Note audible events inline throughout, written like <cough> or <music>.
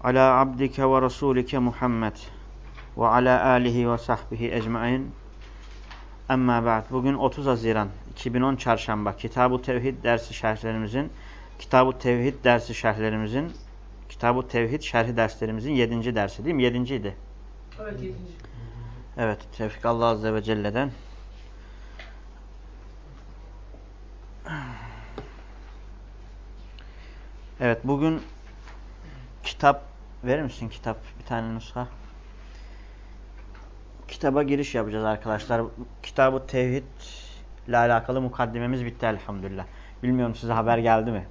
ala abdike ve rasulike Muhammed ve ala alihi ve sahbihi ecmain. Amma ba'd. Bugün 30 Haziran 2010 Çarşamba Kitabu Tevhid dersi şerhlerimizin Kitabu Tevhid dersi şerhlerimizin Kitabu Tevhid şerhi derslerimizin 7. dersi değil mi? 7. Evet 7. Evet, tevfik Allah azze ve celle'den. Evet, bugün kitap verir misin kitap? Bir tane nuska. Kitaba giriş yapacağız arkadaşlar. Kitab-ı Tevhid ile alakalı mukaddimemiz bitti elhamdülillah. Bilmiyorum size haber geldi mi?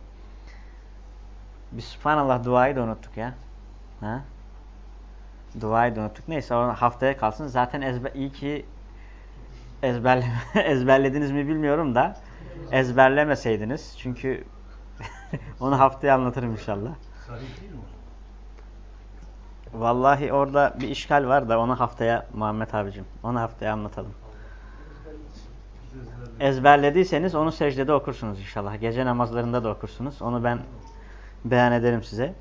Biz subhanallah duayı da unuttuk ya. Ha? Duayı da unuttuk. Neyse haftaya kalsın. Zaten ezber, iyi ki ezberle, <laughs> ezberlediniz mi bilmiyorum da ezberlemeseydiniz. Çünkü <laughs> onu haftaya anlatırım inşallah. Vallahi orada bir işgal var da onu haftaya Muhammed abicim. Onu haftaya anlatalım. Ezberlediyseniz onu secdede okursunuz inşallah. Gece namazlarında da okursunuz. Onu ben beyan ederim size.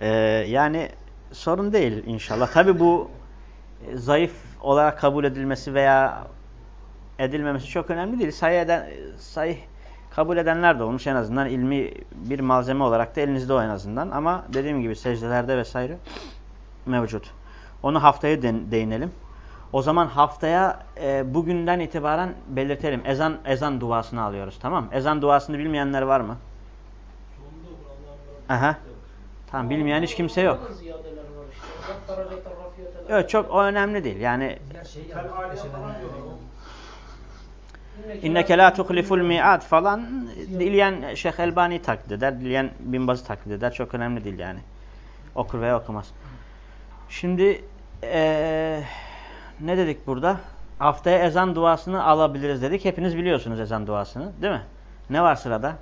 Ee, yani sorun değil inşallah. Tabi bu zayıf olarak kabul edilmesi veya edilmemesi çok önemli değil. Sayı, eden, sayı kabul edenler de olmuş en azından ilmi bir malzeme olarak da elinizde o en azından. Ama dediğim gibi secdelerde vesaire mevcut. Onu haftaya değinelim. O zaman haftaya e, bugünden itibaren belirtelim. Ezan ezan duasını alıyoruz. Tamam Ezan duasını bilmeyenler var mı? Aha. Tamam bilmeyen hiç kimse yok. Evet çok o önemli değil. Yani İnneke la tuhliful mi'ad falan dileyen Şeyh Elbani taklit eder. Dileyen Binbaz'ı taklit eder. Çok önemli değil yani. Okur veya okumaz. Şimdi ee, ne dedik burada? Haftaya ezan duasını alabiliriz dedik. Hepiniz biliyorsunuz ezan duasını değil mi? Ne var sırada?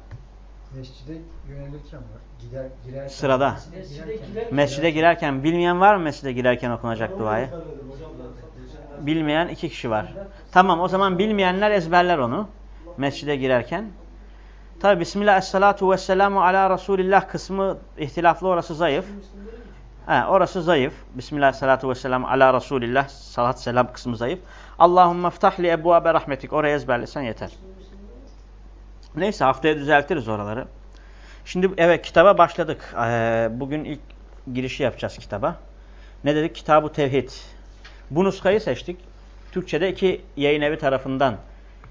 Mescide yönelirken var. Gider, girerken, Sırada. Mescide girerken, Mescide girerken bilmeyen var mı mescide girerken okunacak duayı? Bilmeyen iki kişi var. Tamam o zaman bilmeyenler ezberler onu. Mescide girerken. Tabi Bismillah, Esselatu Vesselamu Ala Resulillah kısmı ihtilaflı orası zayıf. He, orası zayıf. Bismillah, salatu vesselam ala Resulillah. Salat selam kısmı zayıf. Allahümme ftahli ebuabe rahmetik. Oraya ezberlesen yeter. Neyse haftaya düzeltiriz oraları. Şimdi evet kitaba başladık. Ee, bugün ilk girişi yapacağız kitaba. Ne dedik? Kitab-ı Tevhid. Bu nuskayı seçtik. Türkçe'de iki yayın evi tarafından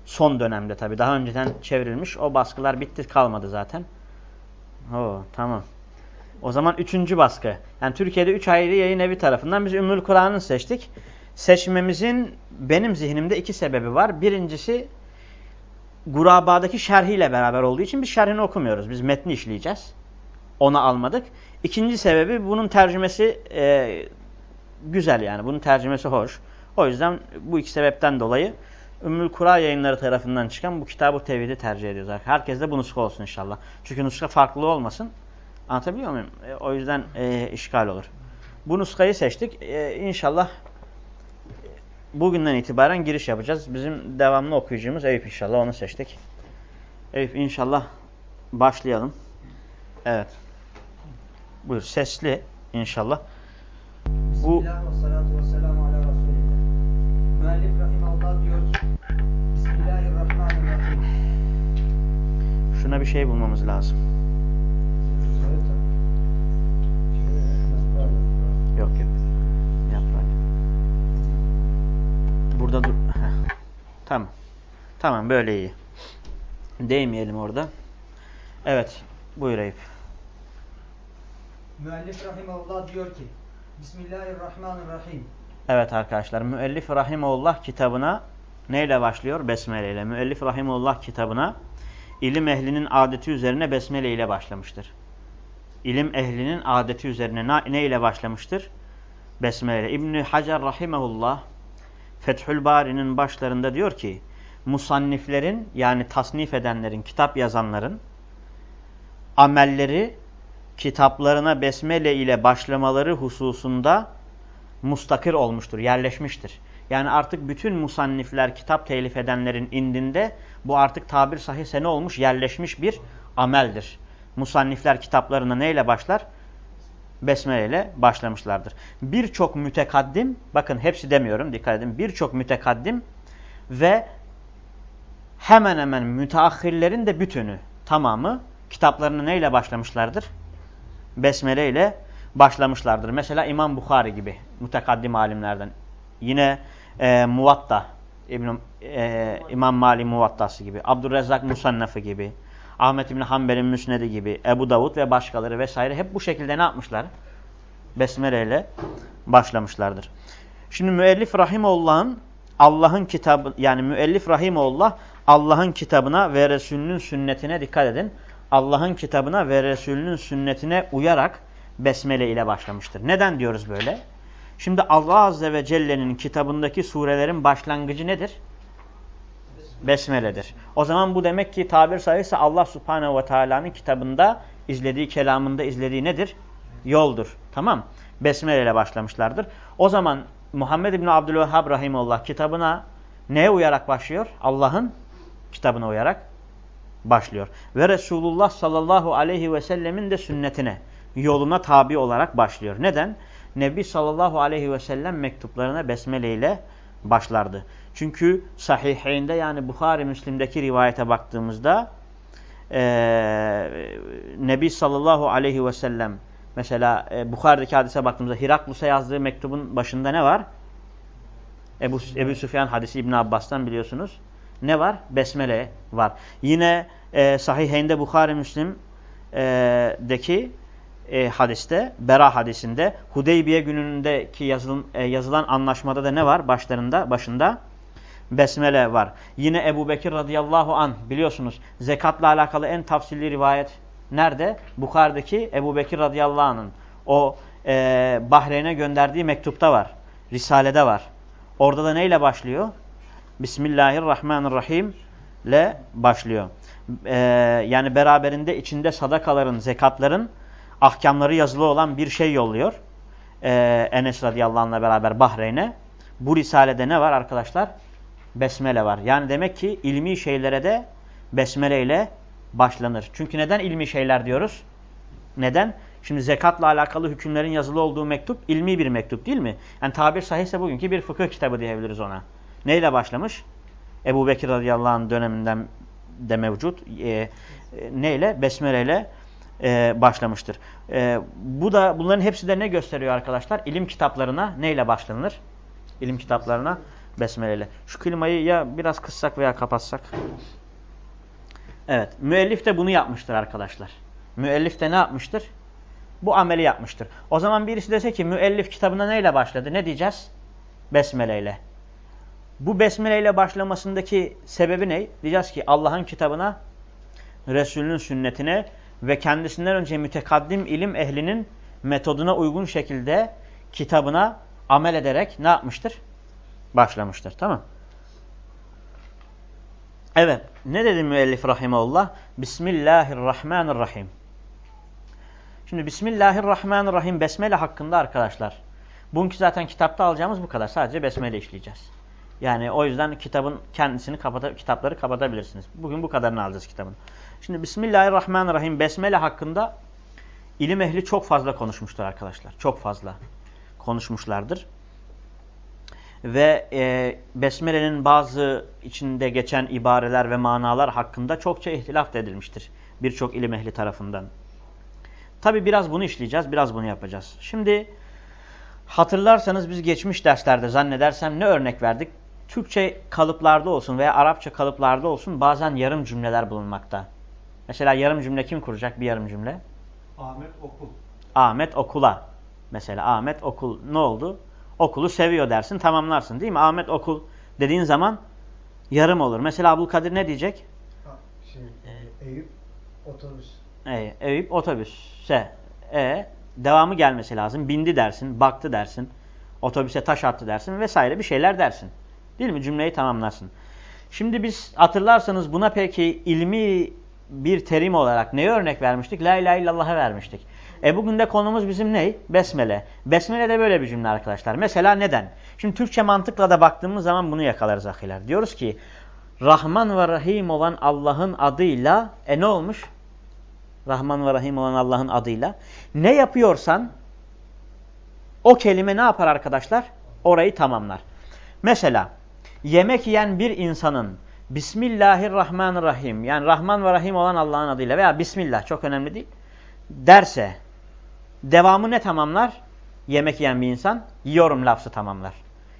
son dönemde tabi daha önceden çevrilmiş. O baskılar bitti kalmadı zaten. Oo, tamam. O zaman üçüncü baskı. Yani Türkiye'de üç ayrı yayın evi tarafından biz Ümmül Kur'an'ı seçtik. Seçmemizin benim zihnimde iki sebebi var. Birincisi Guraba'daki şerhiyle beraber olduğu için biz şerhini okumuyoruz. Biz metni işleyeceğiz. Onu almadık. İkinci sebebi bunun tercümesi e, güzel yani. Bunun tercümesi hoş. O yüzden bu iki sebepten dolayı Ümmül Kura yayınları tarafından çıkan bu kitabı tevhidi tercih ediyoruz. Herkes de bu nuska olsun inşallah. Çünkü nuska farklı olmasın. Anlatabiliyor muyum? E, o yüzden e, işgal olur. Bu nuskayı seçtik. E, inşallah bugünden itibaren giriş yapacağız. Bizim devamlı okuyucumuz Eyüp inşallah. Onu seçtik. Eyüp inşallah başlayalım. Evet. Buyur. Sesli inşallah. Bu. Müellif Rahimallah diyor ki Bismillahirrahmanirrahim. şuna bir şey bulmamız lazım. Yok yok. Yaprak. Burada dur. Heh. <laughs> Tamam. Tamam böyle iyi. Değmeyelim orada. Evet. Buyur Eyüp. Müellif Rahimallah diyor ki Bismillahirrahmanirrahim. Evet arkadaşlar. Müellif Rahimullah kitabına neyle başlıyor? Besmele ile. Müellif Rahimullah kitabına ilim ehlinin adeti üzerine besmele ile başlamıştır. İlim ehlinin adeti üzerine ne ile başlamıştır? Besmele. İbn Hacer rahimehullah Fethül Bari'nin başlarında diyor ki musanniflerin yani tasnif edenlerin, kitap yazanların amelleri kitaplarına besmele ile başlamaları hususunda mustakir olmuştur, yerleşmiştir. Yani artık bütün musannifler, kitap telif edenlerin indinde bu artık tabir sahihse ne olmuş? Yerleşmiş bir ameldir. Musannifler kitaplarına neyle başlar? Besmele ile başlamışlardır. Birçok mütekaddim, bakın hepsi demiyorum dikkat edin, birçok mütekaddim ve hemen hemen müteahhirlerin de bütünü, tamamı kitaplarını neyle başlamışlardır? Besmele ile başlamışlardır. Mesela İmam Bukhari gibi mütekaddim alimlerden. Yine e, Muvatta, İbn, e, İmam Mali Muvattası gibi, Abdurrezzak Musannafı gibi, Ahmet İbni Hanbel'in Müsnedi gibi, Ebu Davud ve başkaları vesaire hep bu şekilde ne yapmışlar? Besmele ile başlamışlardır. Şimdi müellif Rahimullah'ın Allah'ın kitabı yani müellif Rahimullah Allah'ın kitabına ve Resulünün sünnetine dikkat edin. Allah'ın kitabına ve Resulünün sünnetine uyarak Besmele ile başlamıştır. Neden diyoruz böyle? Şimdi Allah Azze ve Celle'nin kitabındaki surelerin başlangıcı nedir? Besmele'dir. O zaman bu demek ki tabir sayısı Allah Subhanahu ve Teala'nın kitabında izlediği, kelamında izlediği nedir? Yoldur. Tamam. Besmele ile başlamışlardır. O zaman Muhammed İbni Abdülvehhab Rahimullah kitabına neye uyarak başlıyor? Allah'ın kitabına uyarak başlıyor. Ve Resulullah sallallahu aleyhi ve sellemin de sünnetine, yoluna tabi olarak başlıyor. Neden? Nebi sallallahu aleyhi ve sellem mektuplarına besmele ile başlardı. Çünkü sahihinde yani Bukhari Müslim'deki rivayete baktığımızda e, Nebi sallallahu aleyhi ve sellem mesela e, Bukhari'deki hadise baktığımızda Hiraklus'a yazdığı mektubun başında ne var? Ebu, Ebu Süfyan hadisi İbn Abbas'tan biliyorsunuz. Ne var? Besmele var. Yine e, Sahihinde Bukhari Müslim'deki e, hadiste, Bera hadisinde Hudeybiye günündeki yazılın, e, yazılan anlaşmada da ne var? Başlarında, başında Besmele var. Yine Ebu Bekir radıyallahu an biliyorsunuz zekatla alakalı en tafsilli rivayet nerede? Bukhari'deki Ebu Bekir radıyallahu anh'ın o e, Bahreyn'e gönderdiği mektupta var. Risalede var. Orada da neyle başlıyor? Bismillahirrahmanirrahim ile başlıyor. Ee, yani beraberinde içinde sadakaların, zekatların ahkamları yazılı olan bir şey yolluyor. Ee, Enes radıyallahu anh'la beraber Bahreyn'e. Bu risalede ne var arkadaşlar? Besmele var. Yani demek ki ilmi şeylere de besmele ile başlanır. Çünkü neden ilmi şeyler diyoruz? Neden? Şimdi zekatla alakalı hükümlerin yazılı olduğu mektup ilmi bir mektup değil mi? Yani tabir sahihse bugünkü bir fıkıh kitabı diyebiliriz ona. Neyle başlamış? Ebu Bekir radıyallahu anh döneminden de mevcut. E, e, neyle? Besmele ile e, başlamıştır. E, bu da bunların hepsi de ne gösteriyor arkadaşlar? İlim kitaplarına neyle başlanır? İlim kitaplarına besmele ile. Şu klimayı ya biraz kıssak veya kapatsak. Evet. Müellif de bunu yapmıştır arkadaşlar. Müellif de ne yapmıştır? Bu ameli yapmıştır. O zaman birisi dese ki müellif kitabına neyle başladı? Ne diyeceğiz? Besmele ile. Bu besmele ile başlamasındaki sebebi ne? Diyeceğiz ki Allah'ın kitabına, Resulünün sünnetine ve kendisinden önce mütekaddim ilim ehlinin metoduna uygun şekilde kitabına amel ederek ne yapmıştır? Başlamıştır. Tamam Evet. Ne dedi müellif rahimeullah? Bismillahirrahmanirrahim. Şimdi Bismillahirrahmanirrahim Besmele hakkında arkadaşlar. Bugünkü zaten kitapta alacağımız bu kadar. Sadece Besmele işleyeceğiz. Yani o yüzden kitabın kendisini kapata, kitapları kapatabilirsiniz. Bugün bu kadarını alacağız kitabın. Şimdi Bismillahirrahmanirrahim Besmele hakkında ilim ehli çok fazla konuşmuşlar arkadaşlar. Çok fazla konuşmuşlardır. Ve e, Besmele'nin bazı içinde geçen ibareler ve manalar hakkında çokça ihtilaf edilmiştir. Birçok ilim ehli tarafından. Tabi biraz bunu işleyeceğiz, biraz bunu yapacağız. Şimdi hatırlarsanız biz geçmiş derslerde zannedersem ne örnek verdik? Türkçe kalıplarda olsun veya Arapça kalıplarda olsun bazen yarım cümleler bulunmakta. Mesela yarım cümle kim kuracak bir yarım cümle? Ahmet okul. Ahmet okula. Mesela Ahmet okul ne oldu? Okulu seviyor dersin tamamlarsın değil mi? Ahmet okul dediğin zaman yarım olur. Mesela Abdülkadir ne diyecek? Ha, şey, e, Eyüp otobüs. E, Eyüp otobüse E devamı gelmesi lazım. Bindi dersin, baktı dersin, otobüse taş attı dersin vesaire bir şeyler dersin. Değil mi? Cümleyi tamamlarsın. Şimdi biz hatırlarsanız buna peki ilmi bir terim olarak neye örnek vermiştik? La ilahe illallah'a vermiştik. E bugün de konumuz bizim ne? Besmele. Besmele de böyle bir cümle arkadaşlar. Mesela neden? Şimdi Türkçe mantıkla da baktığımız zaman bunu yakalarız ahiler. Diyoruz ki Rahman ve Rahim olan Allah'ın adıyla e ne olmuş? Rahman ve Rahim olan Allah'ın adıyla. Ne yapıyorsan o kelime ne yapar arkadaşlar? Orayı tamamlar. Mesela yemek yiyen bir insanın Bismillahirrahmanirrahim yani Rahman ve Rahim olan Allah'ın adıyla veya Bismillah çok önemli değil derse devamı ne tamamlar? Yemek yiyen bir insan yiyorum lafzı tamamlar.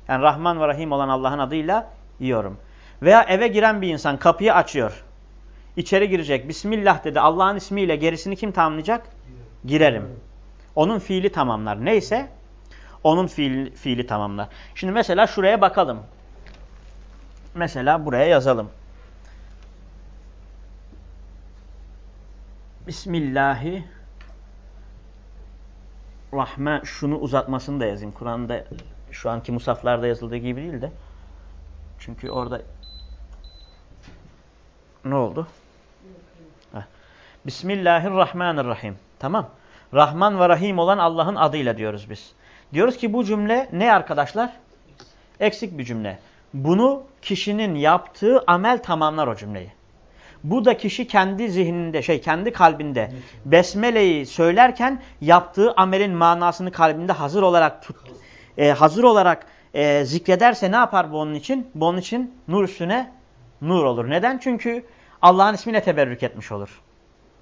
Yani Rahman ve Rahim olan Allah'ın adıyla yiyorum. Veya eve giren bir insan kapıyı açıyor. İçeri girecek. Bismillah dedi. Allah'ın ismiyle gerisini kim tamamlayacak? Girerim. Onun fiili tamamlar. Neyse onun fiili, fiili tamamlar. Şimdi mesela şuraya bakalım. Mesela buraya yazalım. Bismillahi Rahman şunu uzatmasını da yazayım. Kur'an'da şu anki musaflarda yazıldığı gibi değil de. Çünkü orada ne oldu? Bismillahirrahmanirrahim. Tamam. Rahman ve Rahim olan Allah'ın adıyla diyoruz biz. Diyoruz ki bu cümle ne arkadaşlar? Eksik bir cümle. Bunu kişinin yaptığı amel tamamlar o cümleyi. Bu da kişi kendi zihninde, şey kendi kalbinde besmeleyi söylerken yaptığı amelin manasını kalbinde hazır olarak tut, e, hazır olarak e, zikrederse ne yapar bu onun için? Bu onun için nur üstüne nur olur. Neden? Çünkü Allah'ın ismine teberrük etmiş olur.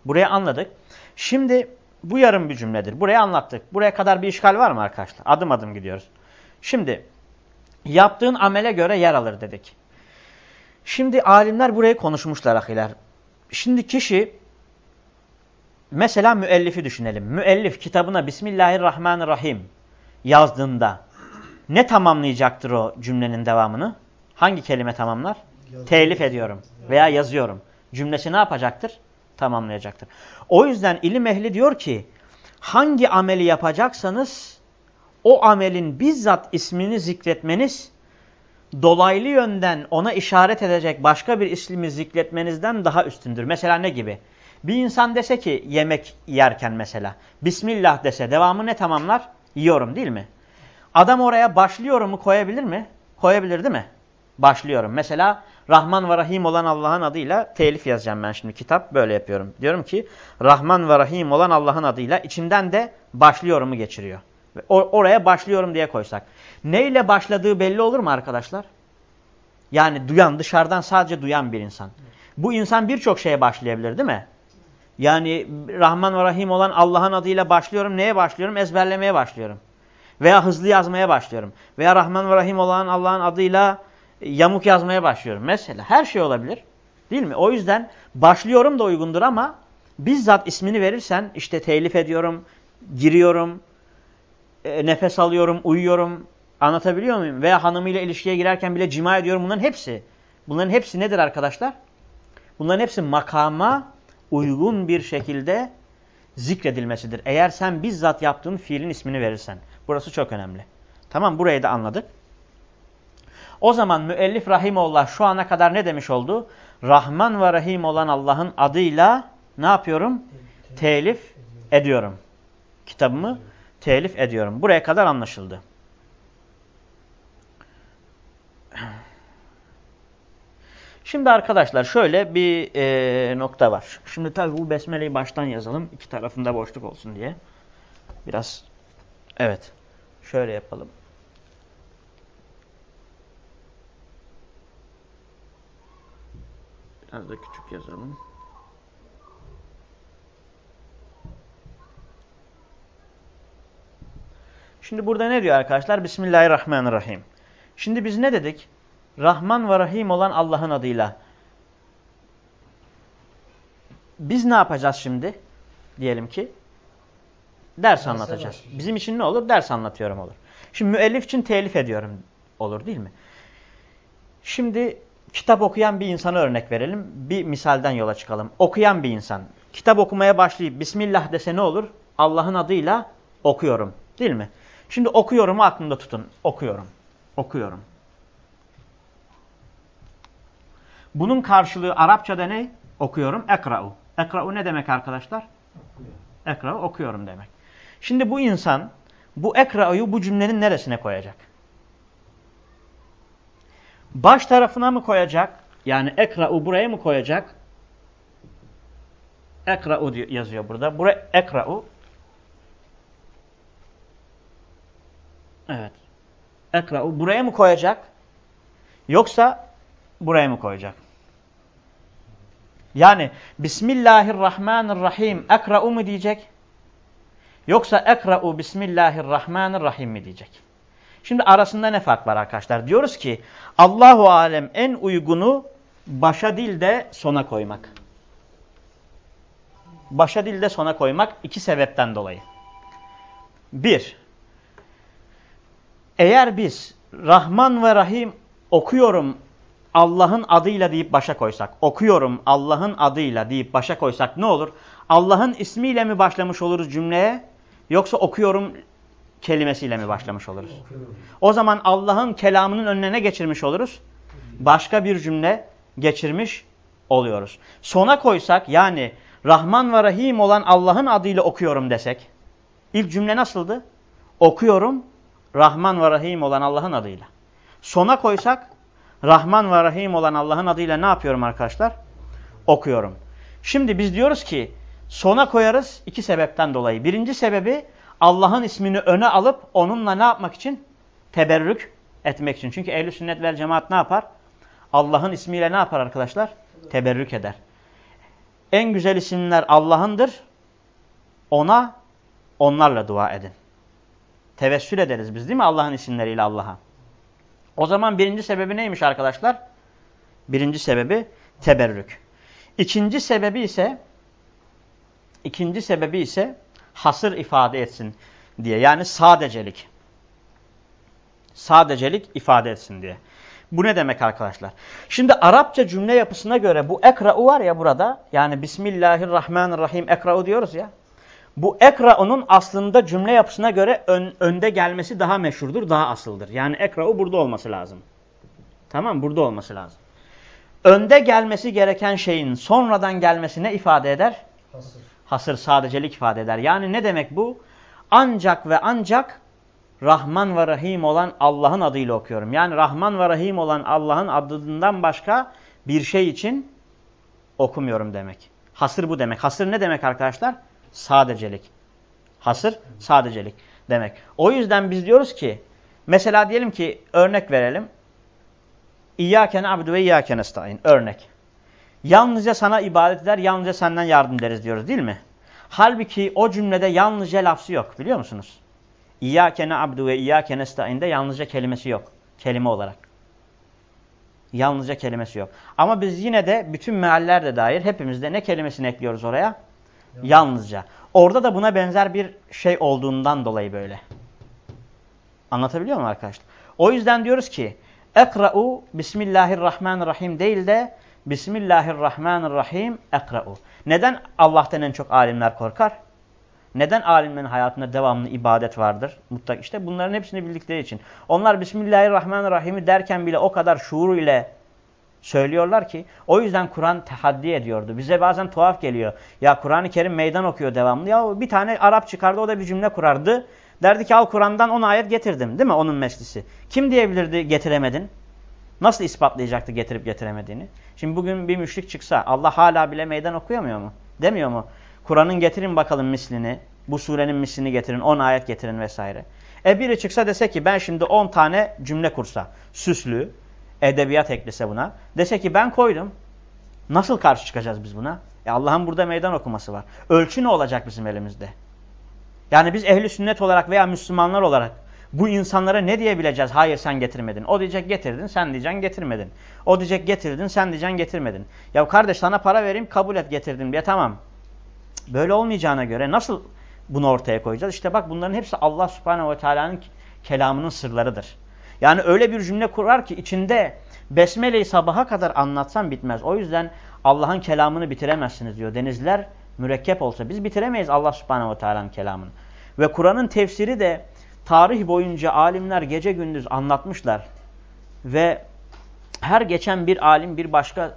Burayı anladık. Şimdi bu yarım bir cümledir. Burayı anlattık. Buraya kadar bir işgal var mı arkadaşlar? Adım adım gidiyoruz. Şimdi yaptığın amele göre yer alır dedik. Şimdi alimler burayı konuşmuşlar ahiler. Şimdi kişi mesela müellifi düşünelim. Müellif kitabına Bismillahirrahmanirrahim yazdığında ne tamamlayacaktır o cümlenin devamını? Hangi kelime tamamlar? Telif ediyorum veya yazıyorum. Cümlesi ne yapacaktır? Tamamlayacaktır. O yüzden ilim ehli diyor ki hangi ameli yapacaksanız o amelin bizzat ismini zikretmeniz dolaylı yönden ona işaret edecek başka bir ismi zikretmenizden daha üstündür. Mesela ne gibi? Bir insan dese ki yemek yerken mesela Bismillah dese devamı ne tamamlar? Yiyorum değil mi? Adam oraya başlıyorumu koyabilir mi? Koyabilir değil mi? Başlıyorum. Mesela Rahman ve Rahim olan Allah'ın adıyla telif yazacağım ben şimdi kitap. Böyle yapıyorum. Diyorum ki Rahman ve Rahim olan Allah'ın adıyla içinden de başlıyorumu geçiriyor. Oraya başlıyorum diye koysak. Neyle başladığı belli olur mu arkadaşlar? Yani duyan, dışarıdan sadece duyan bir insan. Bu insan birçok şeye başlayabilir değil mi? Yani Rahman ve Rahim olan Allah'ın adıyla başlıyorum. Neye başlıyorum? Ezberlemeye başlıyorum. Veya hızlı yazmaya başlıyorum. Veya Rahman ve Rahim olan Allah'ın adıyla yamuk yazmaya başlıyorum. Mesela her şey olabilir. Değil mi? O yüzden başlıyorum da uygundur ama bizzat ismini verirsen işte telif ediyorum, giriyorum, e, nefes alıyorum, uyuyorum. Anlatabiliyor muyum? Veya hanımıyla ilişkiye girerken bile cima ediyorum. Bunların hepsi. Bunların hepsi nedir arkadaşlar? Bunların hepsi makama uygun bir şekilde zikredilmesidir. Eğer sen bizzat yaptığın fiilin ismini verirsen. Burası çok önemli. Tamam burayı da anladık. O zaman müellif rahimullah şu ana kadar ne demiş oldu? Rahman ve Rahim olan Allah'ın adıyla ne yapıyorum? Telif ediyorum. Kitabımı telif ediyorum. Buraya kadar anlaşıldı. Şimdi arkadaşlar şöyle bir e, nokta var. Şimdi tabii bu besmeleyi baştan yazalım. İki tarafında boşluk olsun diye. Biraz evet. Şöyle yapalım. Biraz da küçük yazalım. Şimdi burada ne diyor arkadaşlar? Bismillahirrahmanirrahim. Şimdi biz ne dedik? Rahman ve Rahim olan Allah'ın adıyla. Biz ne yapacağız şimdi? Diyelim ki ders anlatacağız. Bizim için ne olur? Ders anlatıyorum olur. Şimdi müellif için telif ediyorum olur değil mi? Şimdi kitap okuyan bir insana örnek verelim. Bir misalden yola çıkalım. Okuyan bir insan. Kitap okumaya başlayıp Bismillah dese ne olur? Allah'ın adıyla okuyorum. Değil mi? Şimdi okuyorumu aklında tutun. Okuyorum. Okuyorum. Bunun karşılığı Arapçada ne? Okuyorum. Ekra'u. Ekra'u ne demek arkadaşlar? Ekra'u okuyorum demek. Şimdi bu insan bu ekra'u bu cümlenin neresine koyacak? Baş tarafına mı koyacak? Yani ekra'u buraya mı koyacak? Ekra'u yazıyor burada. Buraya ekra'u. Evet. Ekra'u buraya mı koyacak? Yoksa buraya mı koyacak? Yani Bismillahirrahmanirrahim ekra'u mu diyecek? Yoksa ekra'u Bismillahirrahmanirrahim mi diyecek? Şimdi arasında ne fark var arkadaşlar? Diyoruz ki Allahu alem en uygunu başa değil de sona koymak. Başa değil de sona koymak iki sebepten dolayı. Bir, eğer biz Rahman ve Rahim okuyorum Allah'ın adıyla deyip başa koysak, okuyorum Allah'ın adıyla deyip başa koysak ne olur? Allah'ın ismiyle mi başlamış oluruz cümleye yoksa okuyorum kelimesiyle mi başlamış oluruz? O zaman Allah'ın kelamının önüne ne geçirmiş oluruz? Başka bir cümle geçirmiş oluyoruz. Sona koysak yani Rahman ve Rahim olan Allah'ın adıyla okuyorum desek ilk cümle nasıldı? Okuyorum Rahman ve Rahim olan Allah'ın adıyla. Sona koysak Rahman ve Rahim olan Allah'ın adıyla ne yapıyorum arkadaşlar? Okuyorum. Şimdi biz diyoruz ki sona koyarız iki sebepten dolayı. Birinci sebebi Allah'ın ismini öne alıp onunla ne yapmak için? Teberrük etmek için. Çünkü ehl sünnet vel cemaat ne yapar? Allah'ın ismiyle ne yapar arkadaşlar? Teberrük eder. En güzel isimler Allah'ındır. Ona, onlarla dua edin. Tevessül ederiz biz değil mi Allah'ın isimleriyle Allah'a? O zaman birinci sebebi neymiş arkadaşlar? Birinci sebebi teberrük. İkinci sebebi ise ikinci sebebi ise hasır ifade etsin diye. Yani sadecelik. Sadecelik ifade etsin diye. Bu ne demek arkadaşlar? Şimdi Arapça cümle yapısına göre bu ekra'u var ya burada. Yani Bismillahirrahmanirrahim ekra'u diyoruz ya. Bu ekra'unun aslında cümle yapısına göre ön, önde gelmesi daha meşhurdur, daha asıldır. Yani ekra'u burada olması lazım. Tamam Burada olması lazım. Önde gelmesi gereken şeyin sonradan gelmesi ne ifade eder? Hasır. Hasır, sadecelik ifade eder. Yani ne demek bu? Ancak ve ancak Rahman ve Rahim olan Allah'ın adıyla okuyorum. Yani Rahman ve Rahim olan Allah'ın adından başka bir şey için okumuyorum demek. Hasır bu demek. Hasır ne demek arkadaşlar? Sadecelik. Hasır sadecelik demek. O yüzden biz diyoruz ki mesela diyelim ki örnek verelim. İyyâken abdü ve iyyâken esta'in. Örnek. Yalnızca sana ibadet eder, yalnızca senden yardım ederiz diyoruz değil mi? Halbuki o cümlede yalnızca lafzı yok biliyor musunuz? İyyâke abdü ve iyyâke nesta'inde yalnızca kelimesi yok. Kelime olarak. Yalnızca kelimesi yok. Ama biz yine de bütün mealler de dair hepimizde ne kelimesini ekliyoruz oraya? Yalnızca. Orada da buna benzer bir şey olduğundan dolayı böyle. Anlatabiliyor muyum arkadaşlar? O yüzden diyoruz ki Ekra'u Bismillahirrahmanirrahim değil de Bismillahirrahmanirrahim ekra'u. Neden Allah'tan en çok alimler korkar? Neden alimlerin hayatında devamlı ibadet vardır? Mutlak işte bunların hepsini bildikleri için. Onlar Bismillahirrahmanirrahim'i derken bile o kadar şuur ile söylüyorlar ki o yüzden Kur'an tehaddi ediyordu. Bize bazen tuhaf geliyor. Ya Kur'an-ı Kerim meydan okuyor devamlı. Ya bir tane Arap çıkardı o da bir cümle kurardı. Derdi ki al Kur'an'dan 10 ayet getirdim. Değil mi onun meclisi? Kim diyebilirdi getiremedin? Nasıl ispatlayacaktı getirip getiremediğini? Şimdi bugün bir müşrik çıksa Allah hala bile meydan okuyamıyor mu? Demiyor mu? Kur'an'ın getirin bakalım mislini. Bu surenin mislini getirin. 10 ayet getirin vesaire. E biri çıksa dese ki ben şimdi 10 tane cümle kursa. Süslü, edebiyat eklese buna. Dese ki ben koydum. Nasıl karşı çıkacağız biz buna? E Allah'ın burada meydan okuması var. Ölçü ne olacak bizim elimizde? Yani biz ehli sünnet olarak veya Müslümanlar olarak bu insanlara ne diyebileceğiz? Hayır sen getirmedin. O diyecek getirdin, sen diyeceksin getirmedin. O diyecek getirdin, sen diyeceksin getirmedin. Ya kardeş sana para vereyim kabul et getirdim diye tamam. Böyle olmayacağına göre nasıl bunu ortaya koyacağız? İşte bak bunların hepsi Allah subhanehu ve teala'nın kelamının sırlarıdır. Yani öyle bir cümle kurar ki içinde Besmele'yi sabaha kadar anlatsan bitmez. O yüzden Allah'ın kelamını bitiremezsiniz diyor. Denizler mürekkep olsa biz bitiremeyiz Allah subhanehu ve teala'nın kelamını. Ve Kur'an'ın tefsiri de tarih boyunca alimler gece gündüz anlatmışlar. Ve her geçen bir alim bir başka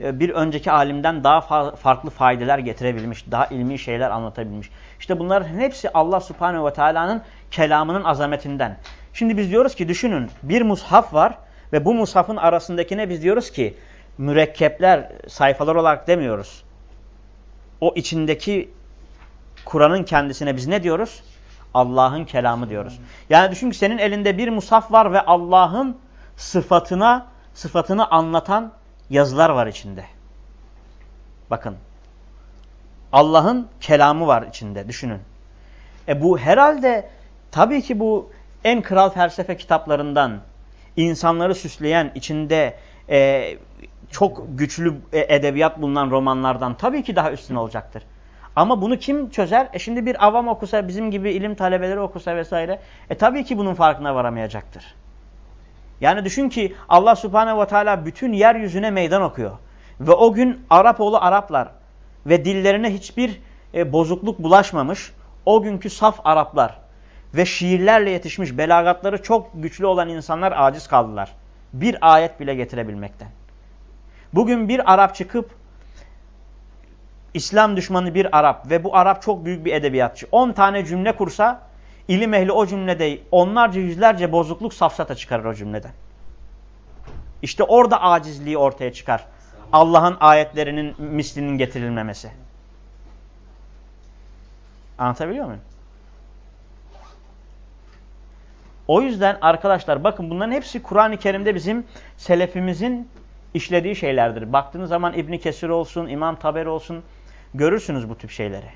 e, bir önceki alimden daha farklı faydeler getirebilmiş, daha ilmi şeyler anlatabilmiş. İşte bunların hepsi Allah subhanehu ve teala'nın kelamının azametinden. Şimdi biz diyoruz ki düşünün bir mushaf var ve bu mushafın arasındakine biz diyoruz ki mürekkepler, sayfalar olarak demiyoruz. O içindeki Kur'an'ın kendisine biz ne diyoruz? Allah'ın kelamı diyoruz. Yani düşün ki senin elinde bir mushaf var ve Allah'ın sıfatına sıfatını anlatan yazılar var içinde. Bakın. Allah'ın kelamı var içinde düşünün. E bu herhalde tabii ki bu en kral felsefe kitaplarından insanları süsleyen içinde e, çok güçlü e, edebiyat bulunan romanlardan tabii ki daha üstün olacaktır. Ama bunu kim çözer? E şimdi bir avam okusa, bizim gibi ilim talebeleri okusa vesaire, e tabii ki bunun farkına varamayacaktır. Yani düşün ki Allah subhanehu ve teala bütün yeryüzüne meydan okuyor. Ve o gün Arap oğlu Araplar ve dillerine hiçbir e, bozukluk bulaşmamış o günkü saf Araplar ve şiirlerle yetişmiş belagatları çok güçlü olan insanlar aciz kaldılar. Bir ayet bile getirebilmekten. Bugün bir Arap çıkıp İslam düşmanı bir Arap ve bu Arap çok büyük bir edebiyatçı. 10 tane cümle kursa ilim ehli o cümlede onlarca yüzlerce bozukluk safsata çıkarır o cümleden. İşte orada acizliği ortaya çıkar. Allah'ın ayetlerinin mislinin getirilmemesi. Anlatabiliyor muyum? O yüzden arkadaşlar bakın bunların hepsi Kur'an-ı Kerim'de bizim selefimizin işlediği şeylerdir. Baktığınız zaman İbn Kesir olsun, İmam Taberi olsun görürsünüz bu tip şeyleri.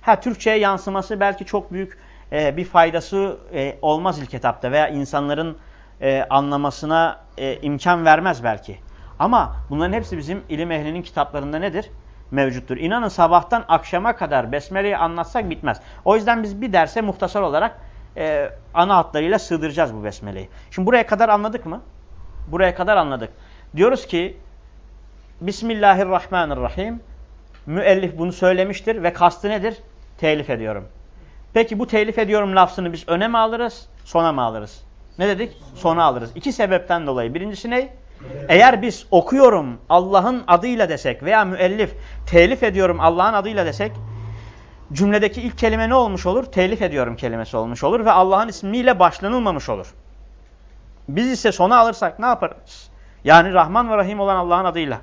Ha Türkçe'ye yansıması belki çok büyük e, bir faydası e, olmaz ilk etapta veya insanların e, anlamasına e, imkan vermez belki. Ama bunların hepsi bizim ilim ehlinin kitaplarında nedir? Mevcuttur. İnanın sabahtan akşama kadar Besmele'yi anlatsak bitmez. O yüzden biz bir derse muhtasar olarak e, ana hatlarıyla sığdıracağız bu Besmele'yi. Şimdi buraya kadar anladık mı? Buraya kadar anladık. Diyoruz ki Bismillahirrahmanirrahim. Müellif bunu söylemiştir ve kastı nedir? Telif ediyorum. Peki bu telif ediyorum lafzını biz öne mi alırız, sona mı alırız? Ne dedik? Sona alırız. İki sebepten dolayı. Birincisi ne? Eğer biz okuyorum Allah'ın adıyla desek veya müellif telif ediyorum Allah'ın adıyla desek cümledeki ilk kelime ne olmuş olur? Telif ediyorum kelimesi olmuş olur ve Allah'ın ismiyle başlanılmamış olur. Biz ise sona alırsak ne yaparız? Yani Rahman ve Rahim olan Allah'ın adıyla.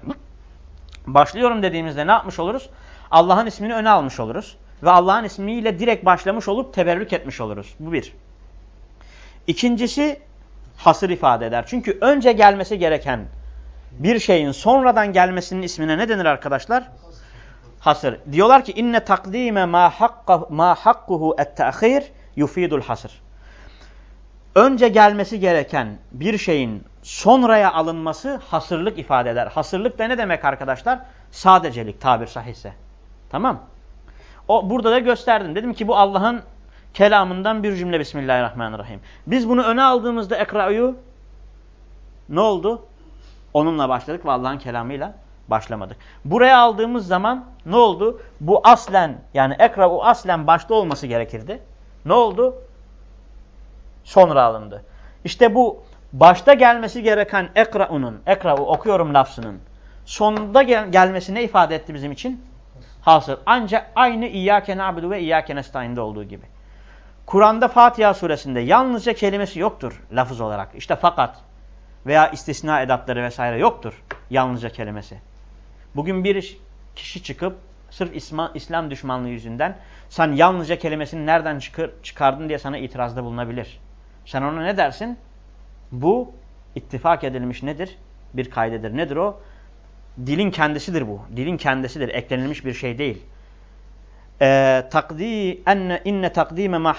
Başlıyorum dediğimizde ne yapmış oluruz? Allah'ın ismini öne almış oluruz. Ve Allah'ın ismiyle direkt başlamış olup teberrük etmiş oluruz. Bu bir. İkincisi hasır ifade eder. Çünkü önce gelmesi gereken bir şeyin sonradan gelmesinin ismine ne denir arkadaşlar? Hasır. Diyorlar ki inne takdime ma hakka ma hakkuhu et-ta'khir yufidul hasır. Önce gelmesi gereken bir şeyin sonraya alınması hasırlık ifade eder. Hasırlık da ne demek arkadaşlar? Sadecelik tabir sahihse. Tamam? O burada da gösterdim. Dedim ki bu Allah'ın kelamından bir cümle Bismillahirrahmanirrahim. Biz bunu öne aldığımızda ekra'yu ne oldu? Onunla başladık ve Allah'ın kelamıyla başlamadık. Buraya aldığımız zaman ne oldu? Bu aslen yani ekra'u aslen başta olması gerekirdi. Ne oldu? Sonra alındı. İşte bu başta gelmesi gereken ekra'unun, ekra'u okuyorum lafzının sonunda gel gelmesi ne ifade etti bizim için? Hasıl. Ancak aynı İyyâke na'budu ve İyyâke nestaîn'de olduğu gibi. Kur'an'da Fatiha suresinde yalnızca kelimesi yoktur lafız olarak. İşte fakat veya istisna edatları vesaire yoktur yalnızca kelimesi. Bugün bir kişi çıkıp sırf İslam, İslam düşmanlığı yüzünden sen yalnızca kelimesini nereden çıkar, çıkardın diye sana itirazda bulunabilir. Sen ona ne dersin? Bu ittifak edilmiş nedir? Bir kaydedir. Nedir o? Dilin kendisidir bu. Dilin kendisidir. Eklenilmiş bir şey değil. Ee, enne inne takdime ma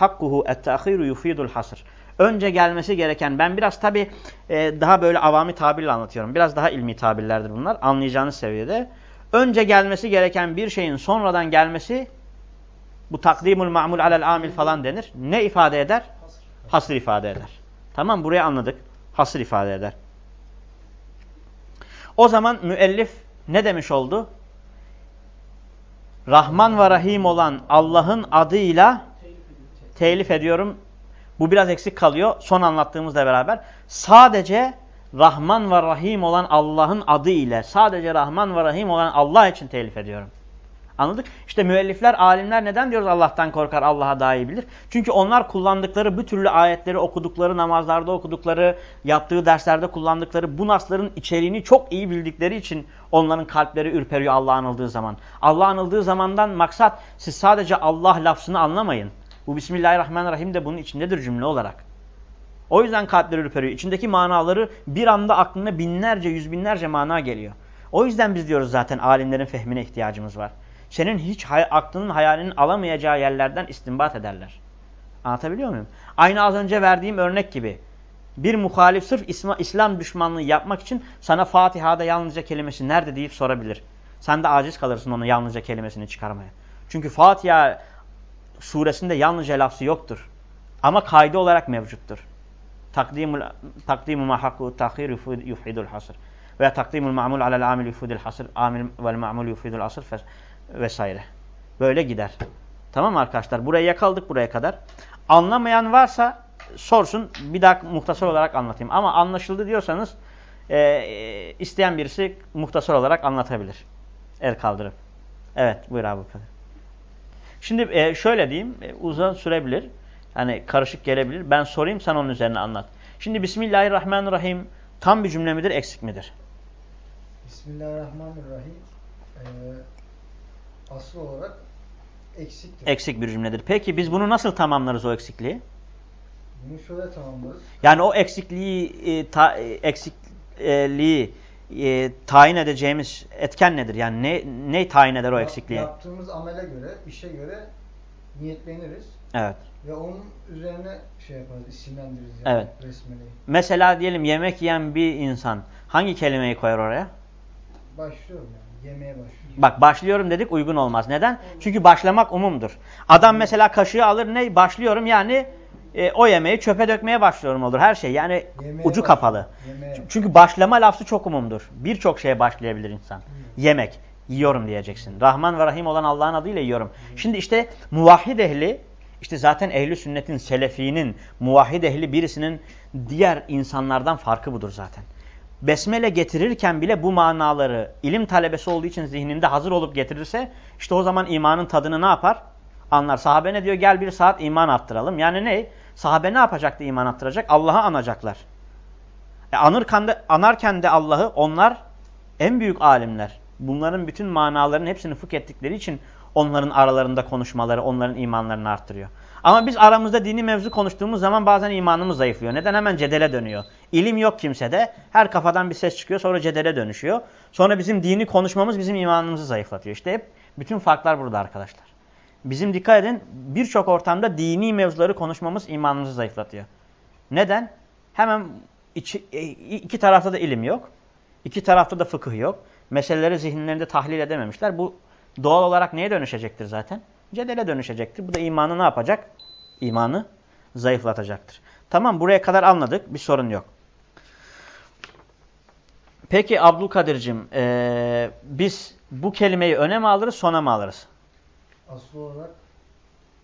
hakkuhu et-ta'khiru hasr. Önce gelmesi gereken ben biraz tabi e, daha böyle avami tabirle anlatıyorum. Biraz daha ilmi tabirlerdir bunlar. Anlayacağınız seviyede. Önce gelmesi gereken bir şeyin sonradan gelmesi bu takdimul ma'mul alel amil falan denir. Ne ifade eder? Hasır ifade eder. Tamam burayı anladık. Hasır ifade eder. O zaman müellif ne demiş oldu? Rahman ve Rahim olan Allah'ın adıyla telif ediyorum. Bu biraz eksik kalıyor son anlattığımızla beraber. Sadece Rahman ve Rahim olan Allah'ın adı ile sadece Rahman ve Rahim olan Allah için telif ediyorum. Anladık? İşte müellifler, alimler neden diyoruz Allah'tan korkar, Allah'a daha iyi bilir? Çünkü onlar kullandıkları bu türlü ayetleri okudukları, namazlarda okudukları, yaptığı derslerde kullandıkları bu nasların içeriğini çok iyi bildikleri için onların kalpleri ürperiyor Allah anıldığı zaman. Allah anıldığı zamandan maksat siz sadece Allah lafzını anlamayın. Bu Bismillahirrahmanirrahim de bunun içindedir cümle olarak. O yüzden kalpleri ürperiyor. İçindeki manaları bir anda aklına binlerce, yüz binlerce mana geliyor. O yüzden biz diyoruz zaten alimlerin fehmine ihtiyacımız var. Senin hiç hay aklının hayalinin alamayacağı yerlerden istinbat ederler. Anlatabiliyor muyum? Aynı az önce verdiğim örnek gibi. Bir muhalif sırf İslam, İslam düşmanlığı yapmak için sana Fatiha'da yalnızca kelimesi nerede deyip sorabilir. Sen de aciz kalırsın onun yalnızca kelimesini çıkarmaya. Çünkü Fatiha suresinde yalnızca lafzı yoktur. Ama kaydı olarak mevcuttur. Takdimu ma hakku tahir yufidul hasr. Veya takdimul ma'mul alel amil yufidul hasr. Amil vel ma'mul yufidul asr vesaire. Böyle gider. Tamam arkadaşlar? Burayı yakaladık buraya kadar. Anlamayan varsa sorsun. Bir daha muhtasar olarak anlatayım. Ama anlaşıldı diyorsanız e, isteyen birisi muhtasar olarak anlatabilir. El kaldırıp. Evet buyur abi. Şimdi e, şöyle diyeyim. E, uzun sürebilir. Hani karışık gelebilir. Ben sorayım sen onun üzerine anlat. Şimdi Bismillahirrahmanirrahim tam bir cümle midir eksik midir? Bismillahirrahmanirrahim. Ee, asıl olarak eksiktir. Eksik bir cümledir. Peki biz bunu nasıl tamamlarız o eksikliği? Bunu şöyle tamamlarız. Yani o eksikliği e, ta, e, eksikliği e, tayin edeceğimiz etken nedir? Yani ne ne tayin eder o eksikliği? Yaptığımız amele göre, işe göre niyetleniriz. Evet. Ve onun üzerine şey yaparız, isimlendiririz yani evet. resmeleyi. Mesela diyelim yemek yiyen bir insan hangi kelimeyi koyar oraya? Başlıyorum yani. Yemeğe başlıyorum. Bak başlıyorum dedik uygun olmaz. Neden? Çünkü başlamak umumdur. Adam mesela kaşığı alır ne? Başlıyorum yani e, o yemeği çöpe dökmeye başlıyorum olur. Her şey yani Yemeğe ucu baş- kapalı. Yemeğe. Çünkü başlama lafzı çok umumdur. Birçok şeye başlayabilir insan. Hmm. Yemek. Yiyorum diyeceksin. Rahman ve Rahim olan Allah'ın adıyla yiyorum. Şimdi işte muvahhid ehli işte zaten ehli sünnetin, selefinin, muvahhid ehli birisinin diğer insanlardan farkı budur zaten. Besmele getirirken bile bu manaları ilim talebesi olduğu için zihninde hazır olup getirirse işte o zaman imanın tadını ne yapar? Anlar. Sahabe ne diyor? Gel bir saat iman attıralım. Yani ne? Sahabe ne yapacaktı iman attıracak? Allah'ı anacaklar. E anırken de, anarken de Allah'ı onlar en büyük alimler. Bunların bütün manalarının hepsini fıkh ettikleri için onların aralarında konuşmaları onların imanlarını arttırıyor. Ama biz aramızda dini mevzu konuştuğumuz zaman bazen imanımız zayıflıyor. Neden? Hemen cedele dönüyor. İlim yok kimsede. Her kafadan bir ses çıkıyor sonra cedele dönüşüyor. Sonra bizim dini konuşmamız bizim imanımızı zayıflatıyor. İşte hep bütün farklar burada arkadaşlar. Bizim dikkat edin birçok ortamda dini mevzuları konuşmamız imanımızı zayıflatıyor. Neden? Hemen iki, iki tarafta da ilim yok. İki tarafta da fıkıh yok. Meseleleri zihinlerinde tahlil edememişler. Bu doğal olarak neye dönüşecektir zaten? Cedele dönüşecektir. Bu da imanı ne yapacak? İmanı zayıflatacaktır. Tamam buraya kadar anladık. Bir sorun yok. Peki Abdülkadir'cim ee, biz bu kelimeyi öne mi alırız sona mı alırız? Asıl olarak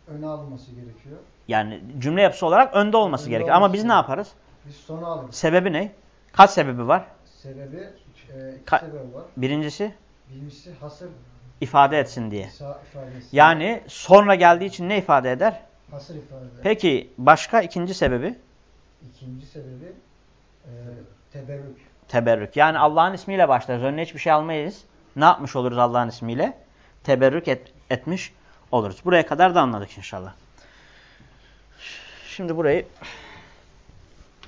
öne alınması gerekiyor. Yani cümle yapısı olarak önde olması Önde gerekiyor. Ama olması biz ne yaparız? Biz sona alırız. Sebebi ne? Kaç sebebi var? Sebebi, e, iki Ka- sebep var. Birincisi Birincisi hasır ifade etsin diye. sa- ifadesi. Yani sonra geldiği için ne ifade eder? hasır ifade. Peki başka ikinci sebebi? İkinci sebebi e, teberrük. Teberrük. Yani Allah'ın ismiyle başlarız. Önüne hiçbir şey almayız. Ne yapmış oluruz Allah'ın ismiyle? Teberrük et, etmiş oluruz. Buraya kadar da anladık inşallah. Şimdi burayı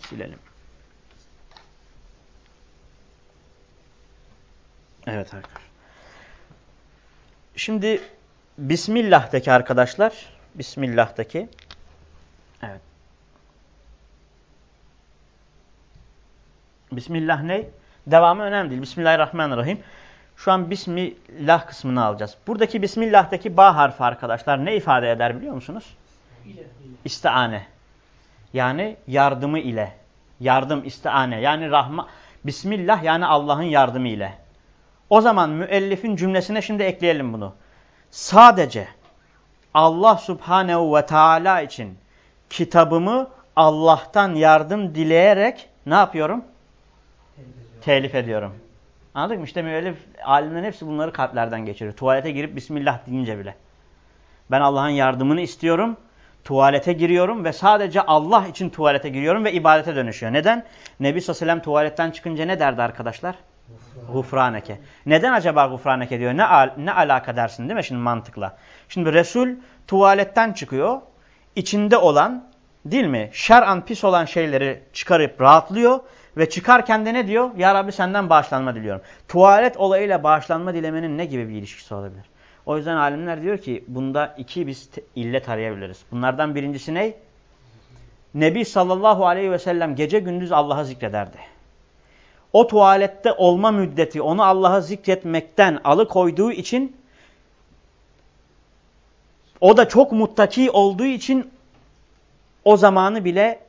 silelim. Evet arkadaşlar. Şimdi Bismillah'taki arkadaşlar. Bismillah'taki. Evet. Bismillah ne? Devamı önemli değil. Bismillahirrahmanirrahim. Şu an Bismillah kısmını alacağız. Buradaki Bismillah'taki ba harfi arkadaşlar ne ifade eder biliyor musunuz? İstiane. Yani yardımı ile. Yardım, istiane. Yani rahma. Bismillah yani Allah'ın yardımı ile. O zaman müellifin cümlesine şimdi ekleyelim bunu. sadece Allah subhanehu ve teala için kitabımı Allah'tan yardım dileyerek ne yapıyorum? Telif ediyorum. Anladık mı? İşte müellif alimlerin hepsi bunları kalplerden geçirir. Tuvalete girip Bismillah deyince bile. Ben Allah'ın yardımını istiyorum. Tuvalete giriyorum ve sadece Allah için tuvalete giriyorum ve ibadete dönüşüyor. Neden? Nebi Sallallahu tuvaletten çıkınca ne derdi arkadaşlar? Gufraneke. Neden acaba gufraneke diyor? Ne, al ne alaka dersin değil mi şimdi mantıkla? Şimdi Resul tuvaletten çıkıyor. İçinde olan değil mi? Şer'an pis olan şeyleri çıkarıp rahatlıyor. Ve çıkarken de ne diyor? Ya Rabbi senden bağışlanma diliyorum. Tuvalet olayıyla bağışlanma dilemenin ne gibi bir ilişkisi olabilir? O yüzden alimler diyor ki bunda iki biz illet arayabiliriz. Bunlardan birincisi ne? Nebi sallallahu aleyhi ve sellem gece gündüz Allah'a zikrederdi. O tuvalette olma müddeti onu Allah'a zikretmekten alıkoyduğu için o da çok muttaki olduğu için o zamanı bile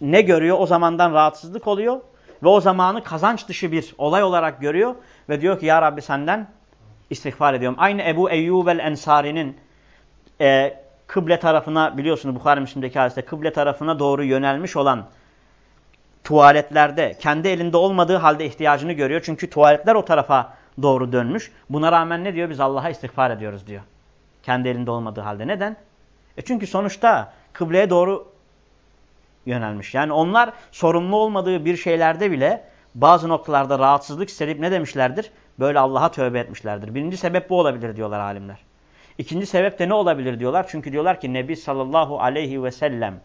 ne görüyor? O zamandan rahatsızlık oluyor ve o zamanı kazanç dışı bir olay olarak görüyor ve diyor ki ya Rabbi senden istiğfar ediyorum. Aynı Ebu Eyyub el-Ensari'nin e, kıble tarafına biliyorsunuz Bukhari Müslim'deki hadiste kıble tarafına doğru yönelmiş olan tuvaletlerde kendi elinde olmadığı halde ihtiyacını görüyor. Çünkü tuvaletler o tarafa doğru dönmüş. Buna rağmen ne diyor? Biz Allah'a istiğfar ediyoruz diyor. Kendi elinde olmadığı halde. Neden? E çünkü sonuçta kıbleye doğru yönelmiş. Yani onlar sorumlu olmadığı bir şeylerde bile bazı noktalarda rahatsızlık hissedip ne demişlerdir? Böyle Allah'a tövbe etmişlerdir. Birinci sebep bu olabilir diyorlar alimler. İkinci sebep de ne olabilir diyorlar? Çünkü diyorlar ki Nebi sallallahu aleyhi ve sellem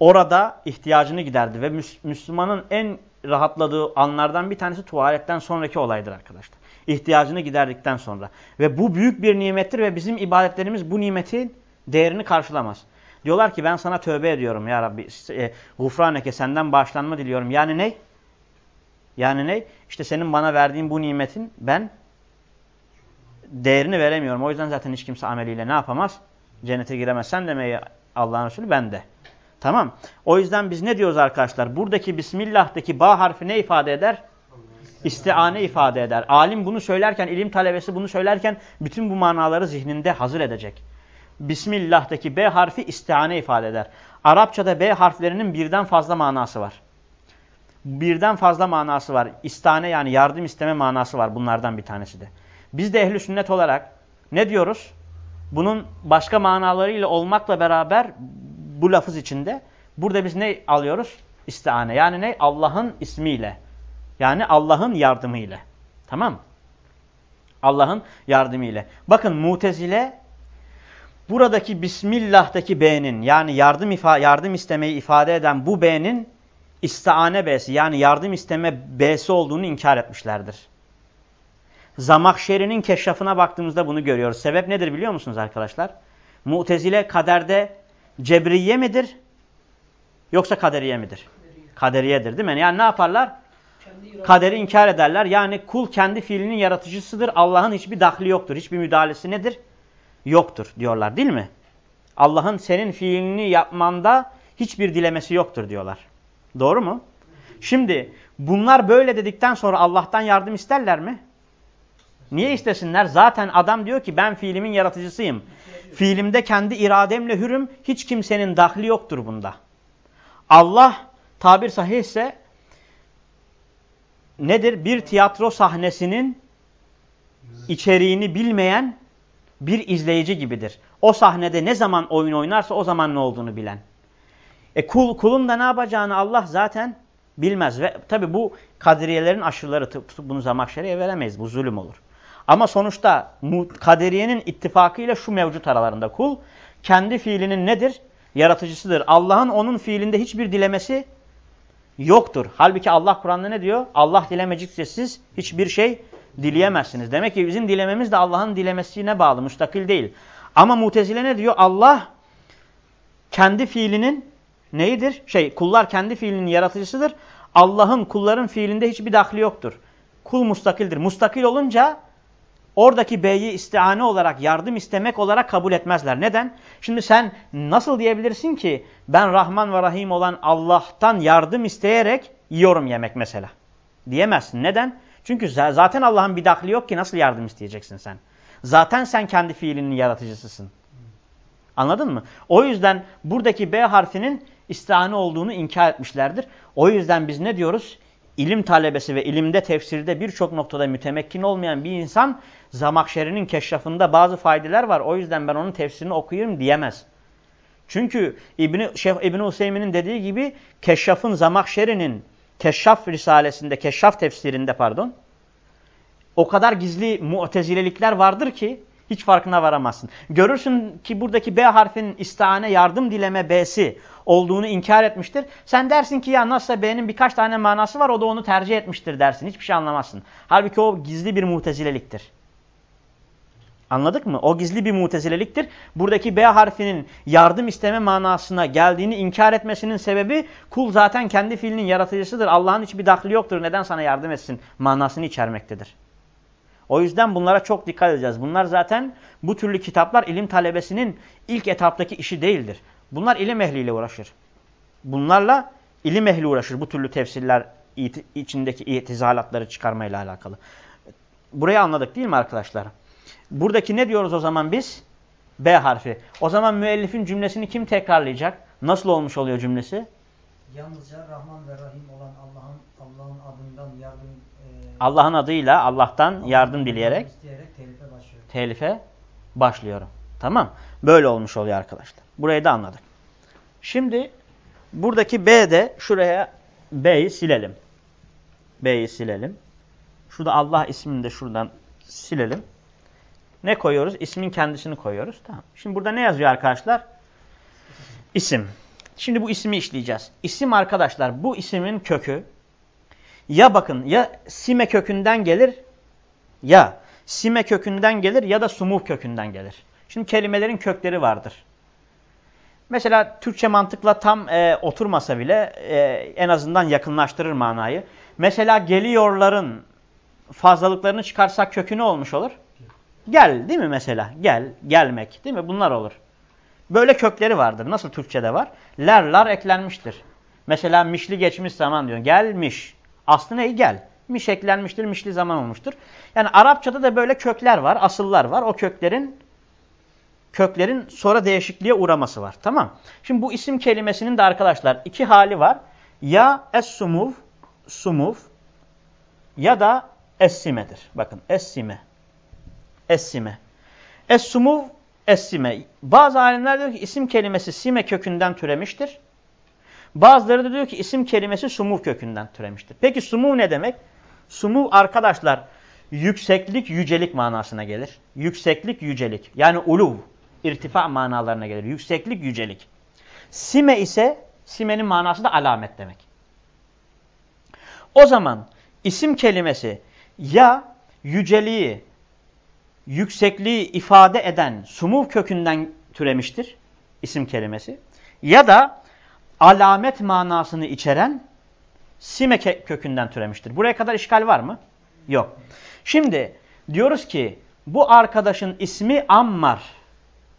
orada ihtiyacını giderdi. Ve Müslümanın en rahatladığı anlardan bir tanesi tuvaletten sonraki olaydır arkadaşlar. İhtiyacını giderdikten sonra. Ve bu büyük bir nimettir ve bizim ibadetlerimiz bu nimetin değerini karşılamaz. Diyorlar ki ben sana tövbe ediyorum ya Rabbi. E, gufraneke senden bağışlanma diliyorum. Yani ne? Yani ne? İşte senin bana verdiğin bu nimetin ben değerini veremiyorum. O yüzden zaten hiç kimse ameliyle ne yapamaz? Cennete giremez. Sen demeyi Allah'ın Resulü ben de. Tamam. O yüzden biz ne diyoruz arkadaşlar? Buradaki Bismillah'taki ba harfi ne ifade eder? İstiane ifade eder. Alim bunu söylerken, ilim talebesi bunu söylerken bütün bu manaları zihninde hazır edecek. Bismillah'taki B harfi istiane ifade eder. Arapçada B harflerinin birden fazla manası var. Birden fazla manası var. İstane yani yardım isteme manası var bunlardan bir tanesi de. Biz de ehli sünnet olarak ne diyoruz? Bunun başka manalarıyla olmakla beraber bu lafız içinde burada biz ne alıyoruz? İstiane. Yani ne? Allah'ın ismiyle. Yani Allah'ın yardımıyla. Tamam Allah'ın yardımıyla. Bakın mutezile buradaki Bismillah'taki B'nin yani yardım, ifa yardım istemeyi ifade eden bu B'nin istiane B'si yani yardım isteme B'si olduğunu inkar etmişlerdir. Zamakşeri'nin keşrafına baktığımızda bunu görüyoruz. Sebep nedir biliyor musunuz arkadaşlar? Mutezile kaderde cebriye midir? Yoksa kaderiye midir? Kaderiyedir değil mi? Yani ne yaparlar? Kaderi inkar ederler. Yani kul kendi fiilinin yaratıcısıdır. Allah'ın hiçbir dahli yoktur. Hiçbir müdahalesi nedir? Yoktur diyorlar değil mi? Allah'ın senin fiilini yapmanda hiçbir dilemesi yoktur diyorlar. Doğru mu? Şimdi bunlar böyle dedikten sonra Allah'tan yardım isterler mi? Niye istesinler? Zaten adam diyor ki ben fiilimin yaratıcısıyım. Fiilimde kendi irademle hürüm. Hiç kimsenin dahli yoktur bunda. Allah tabir sahihse nedir? Bir tiyatro sahnesinin içeriğini bilmeyen bir izleyici gibidir. O sahnede ne zaman oyun oynarsa o zaman ne olduğunu bilen. E kul, kulun da ne yapacağını Allah zaten bilmez. Ve tabi bu kaderiyelerin aşırıları bunu zamakşeriye veremeyiz. Bu zulüm olur. Ama sonuçta kaderiyenin ittifakıyla şu mevcut aralarında kul kendi fiilinin nedir? Yaratıcısıdır. Allah'ın onun fiilinde hiçbir dilemesi yoktur. Halbuki Allah Kur'an'da ne diyor? Allah dilemecikse siz hiçbir şey dileyemezsiniz. Demek ki bizim dilememiz de Allah'ın dilemesine bağlı, müstakil değil. Ama mutezile ne diyor? Allah kendi fiilinin neyidir? Şey, kullar kendi fiilinin yaratıcısıdır. Allah'ın kulların fiilinde hiçbir dahli yoktur. Kul mustakildir. Mustakil olunca oradaki B'yi istihane olarak, yardım istemek olarak kabul etmezler. Neden? Şimdi sen nasıl diyebilirsin ki ben Rahman ve Rahim olan Allah'tan yardım isteyerek yiyorum yemek mesela? Diyemezsin. Neden? Çünkü zaten Allah'ın bir dahli yok ki nasıl yardım isteyeceksin sen? Zaten sen kendi fiilinin yaratıcısısın. Anladın mı? O yüzden buradaki B harfinin istihane olduğunu inkar etmişlerdir. O yüzden biz ne diyoruz? İlim talebesi ve ilimde tefsirde birçok noktada mütemekkin olmayan bir insan Zamakşeri'nin keşrafında bazı faydeler var. O yüzden ben onun tefsirini okuyayım diyemez. Çünkü İbni, Şeyh İbni Hüseyin'in dediği gibi Keşşaf'ın Zamakşeri'nin Keşşaf Risalesinde, Keşşaf tefsirinde pardon o kadar gizli mutezilelikler vardır ki hiç farkına varamazsın. Görürsün ki buradaki B harfinin istihane yardım dileme B'si olduğunu inkar etmiştir. Sen dersin ki ya nasılsa B'nin birkaç tane manası var o da onu tercih etmiştir dersin. Hiçbir şey anlamazsın. Halbuki o gizli bir mutezileliktir. Anladık mı? O gizli bir mutezileliktir. Buradaki B harfinin yardım isteme manasına geldiğini inkar etmesinin sebebi kul zaten kendi fiilinin yaratıcısıdır. Allah'ın hiçbir dahli yoktur. Neden sana yardım etsin? Manasını içermektedir. O yüzden bunlara çok dikkat edeceğiz. Bunlar zaten bu türlü kitaplar ilim talebesinin ilk etaptaki işi değildir. Bunlar ilim ehliyle uğraşır. Bunlarla ilim ehli uğraşır bu türlü tefsirler içindeki itizalatları çıkarmayla alakalı. Burayı anladık değil mi arkadaşlar? Buradaki ne diyoruz o zaman biz? B harfi. O zaman müellifin cümlesini kim tekrarlayacak? Nasıl olmuş oluyor cümlesi? Yalnızca Rahman ve Rahim olan Allah'ın Allah'ın adından yardım e, Allah'ın adıyla Allah'tan yardım dileyerek telife başlıyor. telife başlıyorum. Tamam. Böyle olmuş oluyor arkadaşlar. Burayı da anladık. Şimdi buradaki B'de şuraya B'yi silelim. B'yi silelim. Şurada Allah ismini de şuradan silelim. Ne koyuyoruz? İsmin kendisini koyuyoruz. Tamam. Şimdi burada ne yazıyor arkadaşlar? İsim. Şimdi bu ismi işleyeceğiz. İsim arkadaşlar bu ismin kökü ya bakın ya sime kökünden gelir ya sime kökünden gelir ya da sumuh kökünden gelir. Şimdi kelimelerin kökleri vardır. Mesela Türkçe mantıkla tam e, oturmasa bile e, en azından yakınlaştırır manayı. Mesela geliyorların fazlalıklarını çıkarsak kökü ne olmuş olur? Gel değil mi mesela? Gel, gelmek değil mi? Bunlar olur. Böyle kökleri vardır. Nasıl Türkçe'de var? Ler, eklenmiştir. Mesela mişli geçmiş zaman diyor. Gelmiş. Aslı ne? Gel. Miş eklenmiştir, mişli zaman olmuştur. Yani Arapçada da böyle kökler var, asıllar var. O köklerin köklerin sonra değişikliğe uğraması var. Tamam. Şimdi bu isim kelimesinin de arkadaşlar iki hali var. Ya es-sumuv, sumuv ya da es-simedir. Bakın es-sime. Es-sime. Es-sumuv, es-sime. Bazı alimler diyor ki isim kelimesi sime kökünden türemiştir. Bazıları da diyor ki isim kelimesi sumuv kökünden türemiştir. Peki sumuv ne demek? Sumuv arkadaşlar yükseklik, yücelik manasına gelir. Yükseklik, yücelik. Yani uluv, irtifa manalarına gelir. Yükseklik, yücelik. Sime ise, simenin manası da alamet demek. O zaman isim kelimesi ya yüceliği, yüksekliği ifade eden sumuv kökünden türemiştir isim kelimesi. Ya da alamet manasını içeren sime kökünden türemiştir. Buraya kadar işgal var mı? Yok. Şimdi diyoruz ki bu arkadaşın ismi Ammar.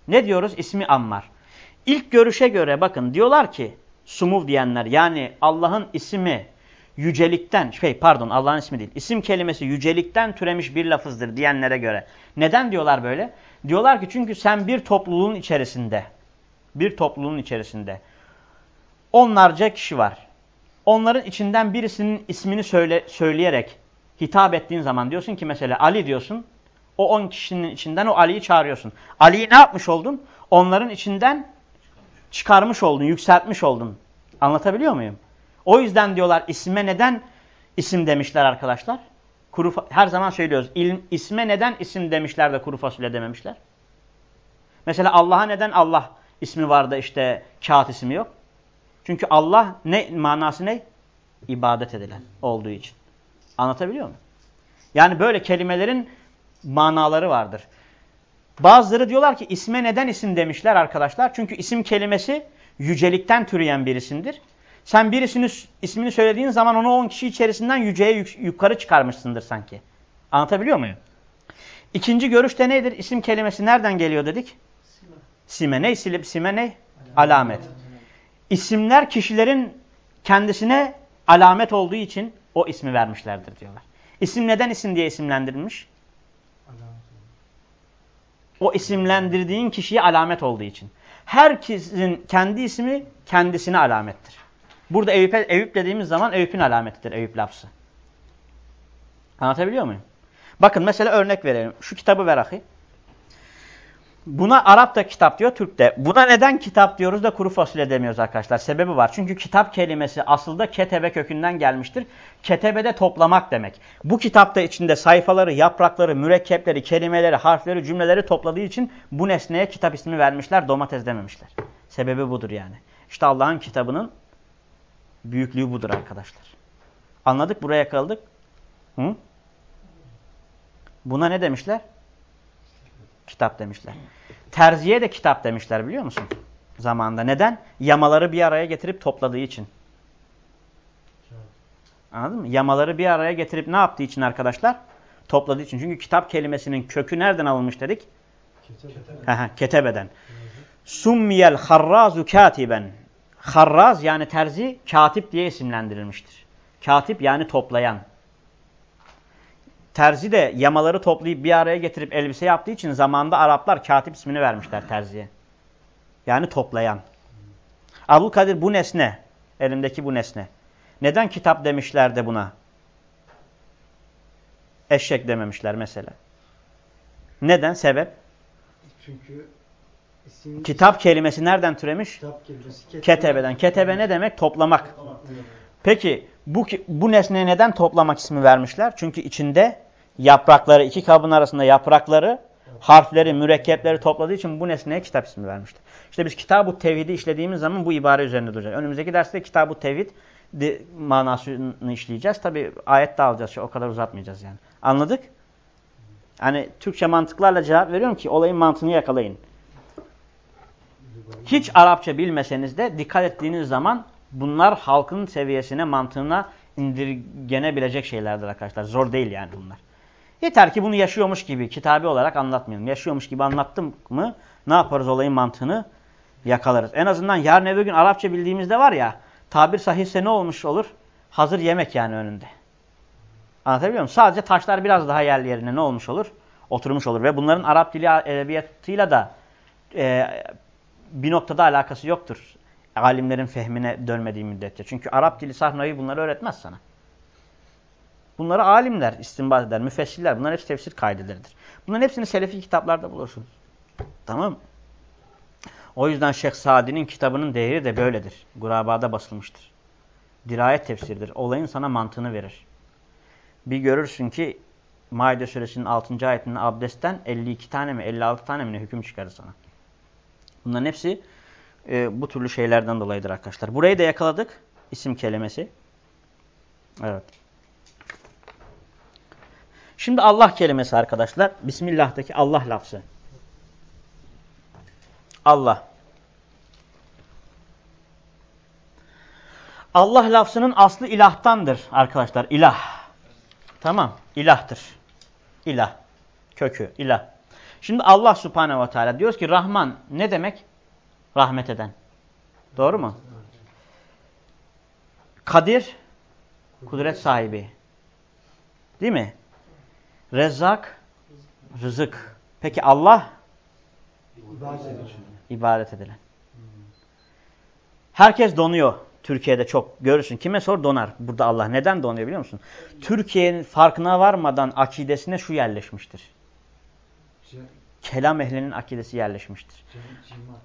Ne diyoruz? İsmi Ammar. İlk görüşe göre bakın diyorlar ki sumuv diyenler yani Allah'ın ismi yücelikten şey pardon Allah'ın ismi değil isim kelimesi yücelikten türemiş bir lafızdır diyenlere göre. Neden diyorlar böyle? Diyorlar ki çünkü sen bir topluluğun içerisinde bir topluluğun içerisinde onlarca kişi var. Onların içinden birisinin ismini söyle, söyleyerek hitap ettiğin zaman diyorsun ki mesela Ali diyorsun. O on kişinin içinden o Ali'yi çağırıyorsun. Ali'yi ne yapmış oldun? Onların içinden çıkarmış oldun, yükseltmiş oldun. Anlatabiliyor muyum? O yüzden diyorlar isme neden isim demişler arkadaşlar? Kuru, her zaman söylüyoruz. İlim, isme neden isim demişler de kuru fasulye dememişler? Mesela Allah'a neden Allah ismi var da işte kağıt ismi yok? Çünkü Allah ne manası ne? İbadet edilen olduğu için. Anlatabiliyor muyum? Yani böyle kelimelerin manaları vardır. Bazıları diyorlar ki isme neden isim demişler arkadaşlar? Çünkü isim kelimesi yücelikten türeyen bir isimdir. Sen birisinin ismini söylediğin zaman onu 10 kişi içerisinden yüceye yuk yukarı çıkarmışsındır sanki. Anlatabiliyor muyum? İkinci görüşte nedir? İsim kelimesi nereden geliyor dedik? Sime. Ne? Sime ne? Alamet. İsimler kişilerin kendisine alamet olduğu için o ismi vermişlerdir diyorlar. İsim neden isim diye isimlendirilmiş? O isimlendirdiğin kişiye alamet olduğu için. Herkesin kendi ismi kendisine alamettir. Burada Eyüp, Eyüp dediğimiz zaman Eyüp'ün alametidir Eyüp lafzı. Anlatabiliyor muyum? Bakın mesela örnek verelim. Şu kitabı ver ahi. Buna Arap da kitap diyor, Türk de. Buna neden kitap diyoruz da kuru fasulye demiyoruz arkadaşlar? Sebebi var. Çünkü kitap kelimesi aslında ketebe kökünden gelmiştir. Ketebe de toplamak demek. Bu kitapta içinde sayfaları, yaprakları, mürekkepleri, kelimeleri, harfleri, cümleleri topladığı için bu nesneye kitap ismi vermişler, domates dememişler. Sebebi budur yani. İşte Allah'ın kitabının büyüklüğü budur arkadaşlar. Anladık, buraya kaldık. Hı? Buna ne demişler? Kitap demişler. Terziye de kitap demişler biliyor musun? Zamanında. Neden? Yamaları bir araya getirip topladığı için. Anladın mı? Yamaları bir araya getirip ne yaptığı için arkadaşlar? Topladığı için. Çünkü kitap kelimesinin kökü nereden alınmış dedik? Ketebe. Aha, ketebeden. Summiyel harrazu katiben. Harraz yani terzi katip diye isimlendirilmiştir. Katip yani toplayan. Terzi de yamaları toplayıp bir araya getirip elbise yaptığı için zamanda Araplar katip ismini vermişler terziye. Yani toplayan. Abdülkadir bu nesne, elimdeki bu nesne. Neden kitap demişler de buna? Eşek dememişler mesela. Neden? Sebep? Çünkü isim, Kitap kelimesi nereden türemiş? kitap kelimesi ketebe. Ketebeden. Ketebe ne demek? Toplamak. Peki bu, bu nesneye neden toplamak ismi vermişler? Çünkü içinde yaprakları, iki kabın arasında yaprakları, harfleri, mürekkepleri topladığı için bu nesneye kitap ismi vermişler. İşte biz Kitab-ı Tevhid'i işlediğimiz zaman bu ibare üzerinde duracağız. Önümüzdeki derste Kitab-ı Tevhid manasını işleyeceğiz. Tabi ayet de alacağız. O kadar uzatmayacağız yani. Anladık? Hani Türkçe mantıklarla cevap veriyorum ki olayın mantığını yakalayın. Hiç Arapça bilmeseniz de dikkat ettiğiniz zaman bunlar halkın seviyesine, mantığına indirgenebilecek şeylerdir arkadaşlar. Zor değil yani bunlar. Yeter ki bunu yaşıyormuş gibi, kitabi olarak anlatmayalım. Yaşıyormuş gibi anlattım mı ne yaparız olayın mantığını yakalarız. En azından yarın öbür gün Arapça bildiğimizde var ya, tabir sahihse ne olmuş olur? Hazır yemek yani önünde. Anlatabiliyor muyum? Sadece taşlar biraz daha yerli yerine ne olmuş olur? Oturmuş olur. Ve bunların Arap dili edebiyatıyla da e, bir noktada alakası yoktur. Alimlerin fehmine dönmediği müddetçe. Çünkü Arap dili sahneyi bunları öğretmez sana. Bunları alimler istinbat eder, müfessirler. Bunlar hepsi tefsir kaideleridir. Bunların hepsini selefi kitaplarda bulursunuz. Tamam O yüzden Şeyh Sadi'nin kitabının değeri de böyledir. Gurabada basılmıştır. Dirayet tefsiridir. Olayın sana mantığını verir. Bir görürsün ki Maide suresinin 6. ayetinin abdestten 52 tane mi 56 tane mi ne hüküm çıkarır sana. Bunların hepsi e, bu türlü şeylerden dolayıdır arkadaşlar. Burayı da yakaladık. İsim kelimesi. Evet. Şimdi Allah kelimesi arkadaşlar. Bismillah'taki Allah lafzı. Allah. Allah lafzının aslı ilahtandır arkadaşlar. İlah. Tamam. İlahtır. İlah. Kökü. ilah. Şimdi Allah subhanehu ve teala diyoruz ki Rahman ne demek? Rahmet eden. Doğru mu? Kadir, kudret sahibi. Değil mi? Rezzak, rızık. Peki Allah? İbadet edilen. Herkes donuyor. Türkiye'de çok görürsün. Kime sor donar. Burada Allah neden donuyor biliyor musun? Türkiye'nin farkına varmadan akidesine şu yerleşmiştir. Kelam ehlinin akidesi yerleşmiştir.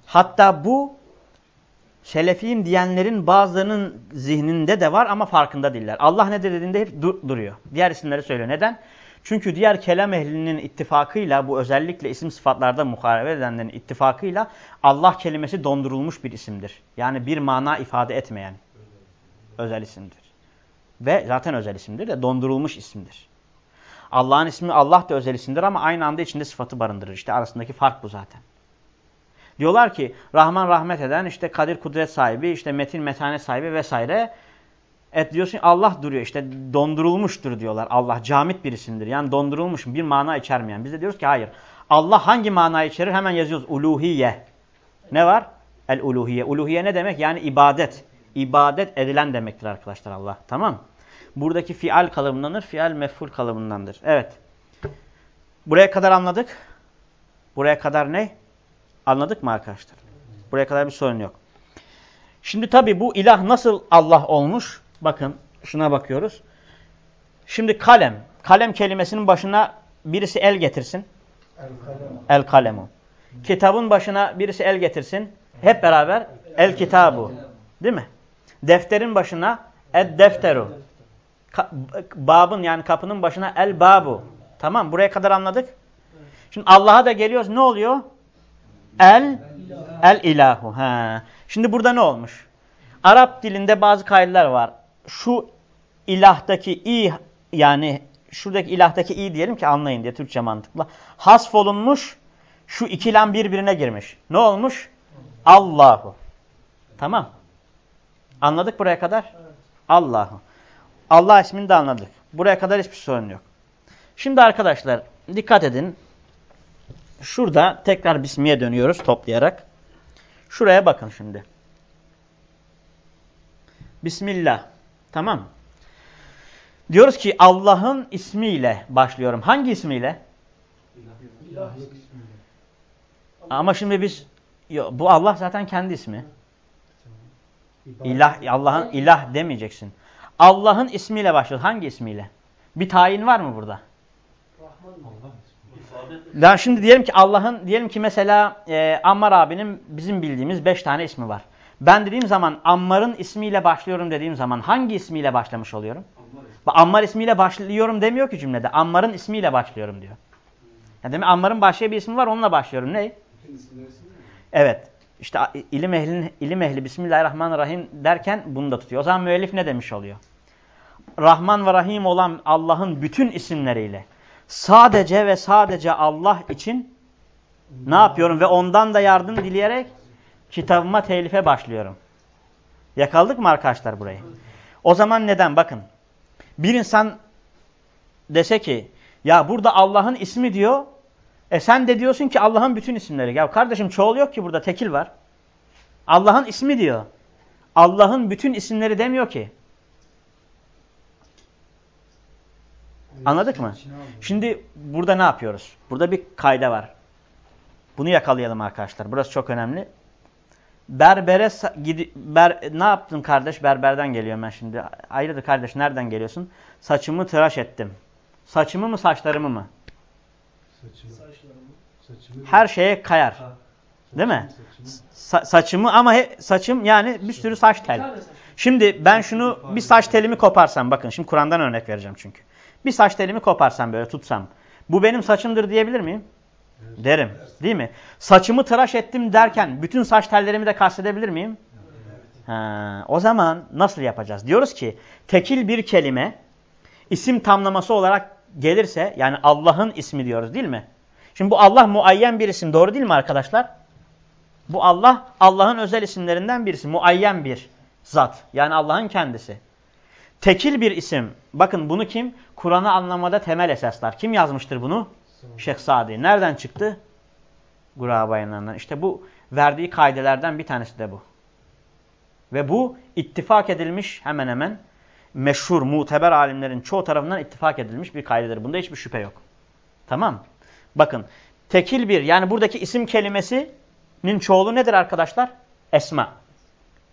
Hatta bu Selefiyim diyenlerin bazılarının zihninde de var ama farkında değiller. Allah ne dediğinde hep dur duruyor. Diğer isimleri söylüyor. Neden? Çünkü diğer kelam ehlinin ittifakıyla bu özellikle isim sıfatlarda muharebe edenlerin ittifakıyla Allah kelimesi dondurulmuş bir isimdir. Yani bir mana ifade etmeyen özel isimdir. Ve zaten özel isimdir de dondurulmuş isimdir. Allah'ın ismi Allah da özel isimdir ama aynı anda içinde sıfatı barındırır. İşte arasındaki fark bu zaten. Diyorlar ki Rahman rahmet eden, işte kadir kudret sahibi, işte metin metane sahibi vesaire. Et diyorsun Allah duruyor işte dondurulmuştur diyorlar. Allah camit bir isimdir. Yani dondurulmuş bir mana içermeyen. Biz de diyoruz ki hayır. Allah hangi manayı içerir? Hemen yazıyoruz. Uluhiye. Ne var? El uluhiye. Uluhiye ne demek? Yani ibadet. İbadet edilen demektir arkadaşlar Allah. Tamam Buradaki fial kalıbındandır. Fial mefhul kalıbındandır. Evet. Buraya kadar anladık. Buraya kadar ne? Anladık mı arkadaşlar? Buraya kadar bir sorun yok. Şimdi tabi bu ilah nasıl Allah olmuş? Bakın şuna bakıyoruz. Şimdi kalem. Kalem kelimesinin başına birisi el getirsin. El kalemu. Kitabın başına birisi el getirsin. Hep beraber el kitabu. Değil mi? Defterin başına ed defteru. Babın yani kapının başına el babu. Tamam buraya kadar anladık. Şimdi Allah'a da geliyoruz. Ne oluyor? El el ilahu. Ha. Şimdi burada ne olmuş? Arap dilinde bazı kaideler var. Şu ilahtaki i yani şuradaki ilahtaki i diyelim ki anlayın diye Türkçe mantıkla. Hasfolunmuş şu iki lam birbirine girmiş. Ne olmuş? Allahu. Tamam. Anladık buraya kadar? Allahu. Allah ismini de anladık. Buraya kadar hiçbir sorun yok. Şimdi arkadaşlar dikkat edin. Şurada tekrar Bismi'ye dönüyoruz toplayarak. Şuraya bakın şimdi. Bismillah. Tamam. Diyoruz ki Allah'ın ismiyle başlıyorum. Hangi ismiyle? Ama şimdi biz yo, bu Allah zaten kendi ismi. İlah Allah'ın ilah demeyeceksin. Allah'ın ismiyle başlıyor. Hangi ismiyle? Bir tayin var mı burada? Ya şimdi diyelim ki Allah'ın diyelim ki mesela e, Ammar abinin bizim bildiğimiz beş tane ismi var. Ben dediğim zaman Ammar'ın ismiyle başlıyorum dediğim zaman hangi ismiyle başlamış oluyorum? Ammar, Ammar ismiyle başlıyorum demiyor ki cümlede. Ammar'ın ismiyle başlıyorum diyor. Yani demek Ammar'ın başka bir ismi var onunla başlıyorum. Ne? Evet. İşte ilim ehlinin ilim ehli Bismillahirrahmanirrahim derken bunu da tutuyor. O zaman müellif ne demiş oluyor? Rahman ve Rahim olan Allah'ın bütün isimleriyle sadece ve sadece Allah için ne yapıyorum ve ondan da yardım dileyerek kitabıma telife başlıyorum. Yakaldık mı arkadaşlar burayı? O zaman neden? Bakın. Bir insan dese ki ya burada Allah'ın ismi diyor. E sen de diyorsun ki Allah'ın bütün isimleri. Ya kardeşim çoğul yok ki burada tekil var. Allah'ın ismi diyor. Allah'ın bütün isimleri demiyor ki. Anladık mı? Şimdi burada ne yapıyoruz? Burada bir kayda var. Bunu yakalayalım arkadaşlar. Burası çok önemli. Berbere gidi, ber, ne yaptın kardeş? Berberden geliyorum ben şimdi. Hayırdır kardeş nereden geliyorsun? Saçımı tıraş ettim. Saçımı mı saçlarımı mı? Saçımı. Saçımı. Her şeye kayar. Değil mi? Sa saçımı ama he, saçım yani bir sürü saç tel. Şimdi ben şunu bir saç telimi koparsam bakın şimdi Kur'an'dan örnek vereceğim çünkü. Bir saç telimi koparsam böyle tutsam. Bu benim saçımdır diyebilir miyim? Evet. Derim. Değil mi? Saçımı tıraş ettim derken bütün saç tellerimi de kastedebilir miyim? Evet. Ha, o zaman nasıl yapacağız? Diyoruz ki tekil bir kelime isim tamlaması olarak gelirse yani Allah'ın ismi diyoruz değil mi? Şimdi bu Allah muayyen bir isim doğru değil mi arkadaşlar? Bu Allah Allah'ın özel isimlerinden birisi. Muayyen bir zat. Yani Allah'ın kendisi. Tekil bir isim. Bakın bunu kim? Kur'an'ı anlamada temel esaslar. Kim yazmıştır bunu? Şeyh Sadi. Nereden çıktı? Guraba yayınlarından. İşte bu verdiği kaidelerden bir tanesi de bu. Ve bu ittifak edilmiş hemen hemen meşhur, muteber alimlerin çoğu tarafından ittifak edilmiş bir kaidedir. Bunda hiçbir şüphe yok. Tamam. Bakın tekil bir yani buradaki isim kelimesinin çoğulu nedir arkadaşlar? Esma.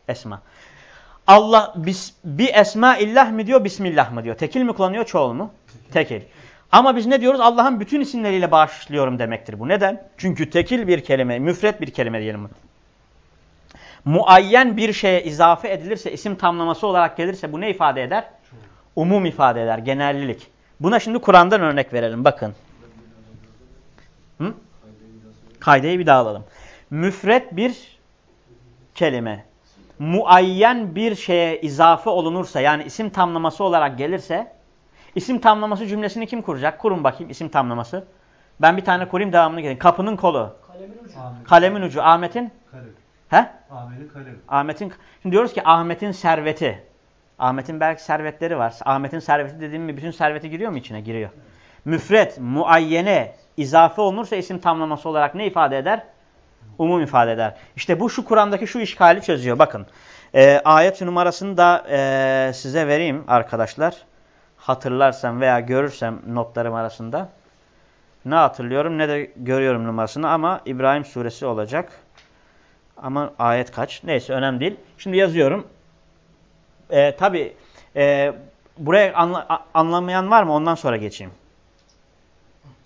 Esma. Allah bis, bir esma illah mi diyor, bismillah mı diyor. Tekil mi kullanıyor, çoğul mu? Tekil. Ama biz ne diyoruz? Allah'ın bütün isimleriyle bağışlıyorum demektir bu. Neden? Çünkü tekil bir kelime, müfret bir kelime diyelim. Muayyen bir şeye izafe edilirse, isim tamlaması olarak gelirse bu ne ifade eder? Umum ifade eder, genellilik. Buna şimdi Kur'an'dan örnek verelim. Bakın. Hı? Kaydeyi bir daha alalım. Müfret bir kelime muayyen bir şeye izafe olunursa yani isim tamlaması olarak gelirse isim tamlaması cümlesini kim kuracak? Kurun bakayım isim tamlaması. Ben bir tane kurayım devamını gelin. Kapının kolu. Kalemin ucu. Ahmet. Kalemin ucu. Ahmet'in? Kalem. He? Ahmet'in kalemi. Ahmet'in. Şimdi diyoruz ki Ahmet'in serveti. Ahmet'in belki servetleri var. Ahmet'in serveti dediğim mi bütün serveti giriyor mu içine? Giriyor. Müfret, muayyene, izafe olursa isim tamlaması olarak ne ifade eder? Umum ifade eder. İşte bu şu Kur'an'daki şu işgali çözüyor. Bakın e, ayet numarasını da e, size vereyim arkadaşlar. Hatırlarsam veya görürsem notlarım arasında. Ne hatırlıyorum ne de görüyorum numarasını ama İbrahim suresi olacak. Ama ayet kaç? Neyse önemli değil. Şimdi yazıyorum. Ee, Tabi e, buraya anla, anlamayan var mı? Ondan sonra geçeyim.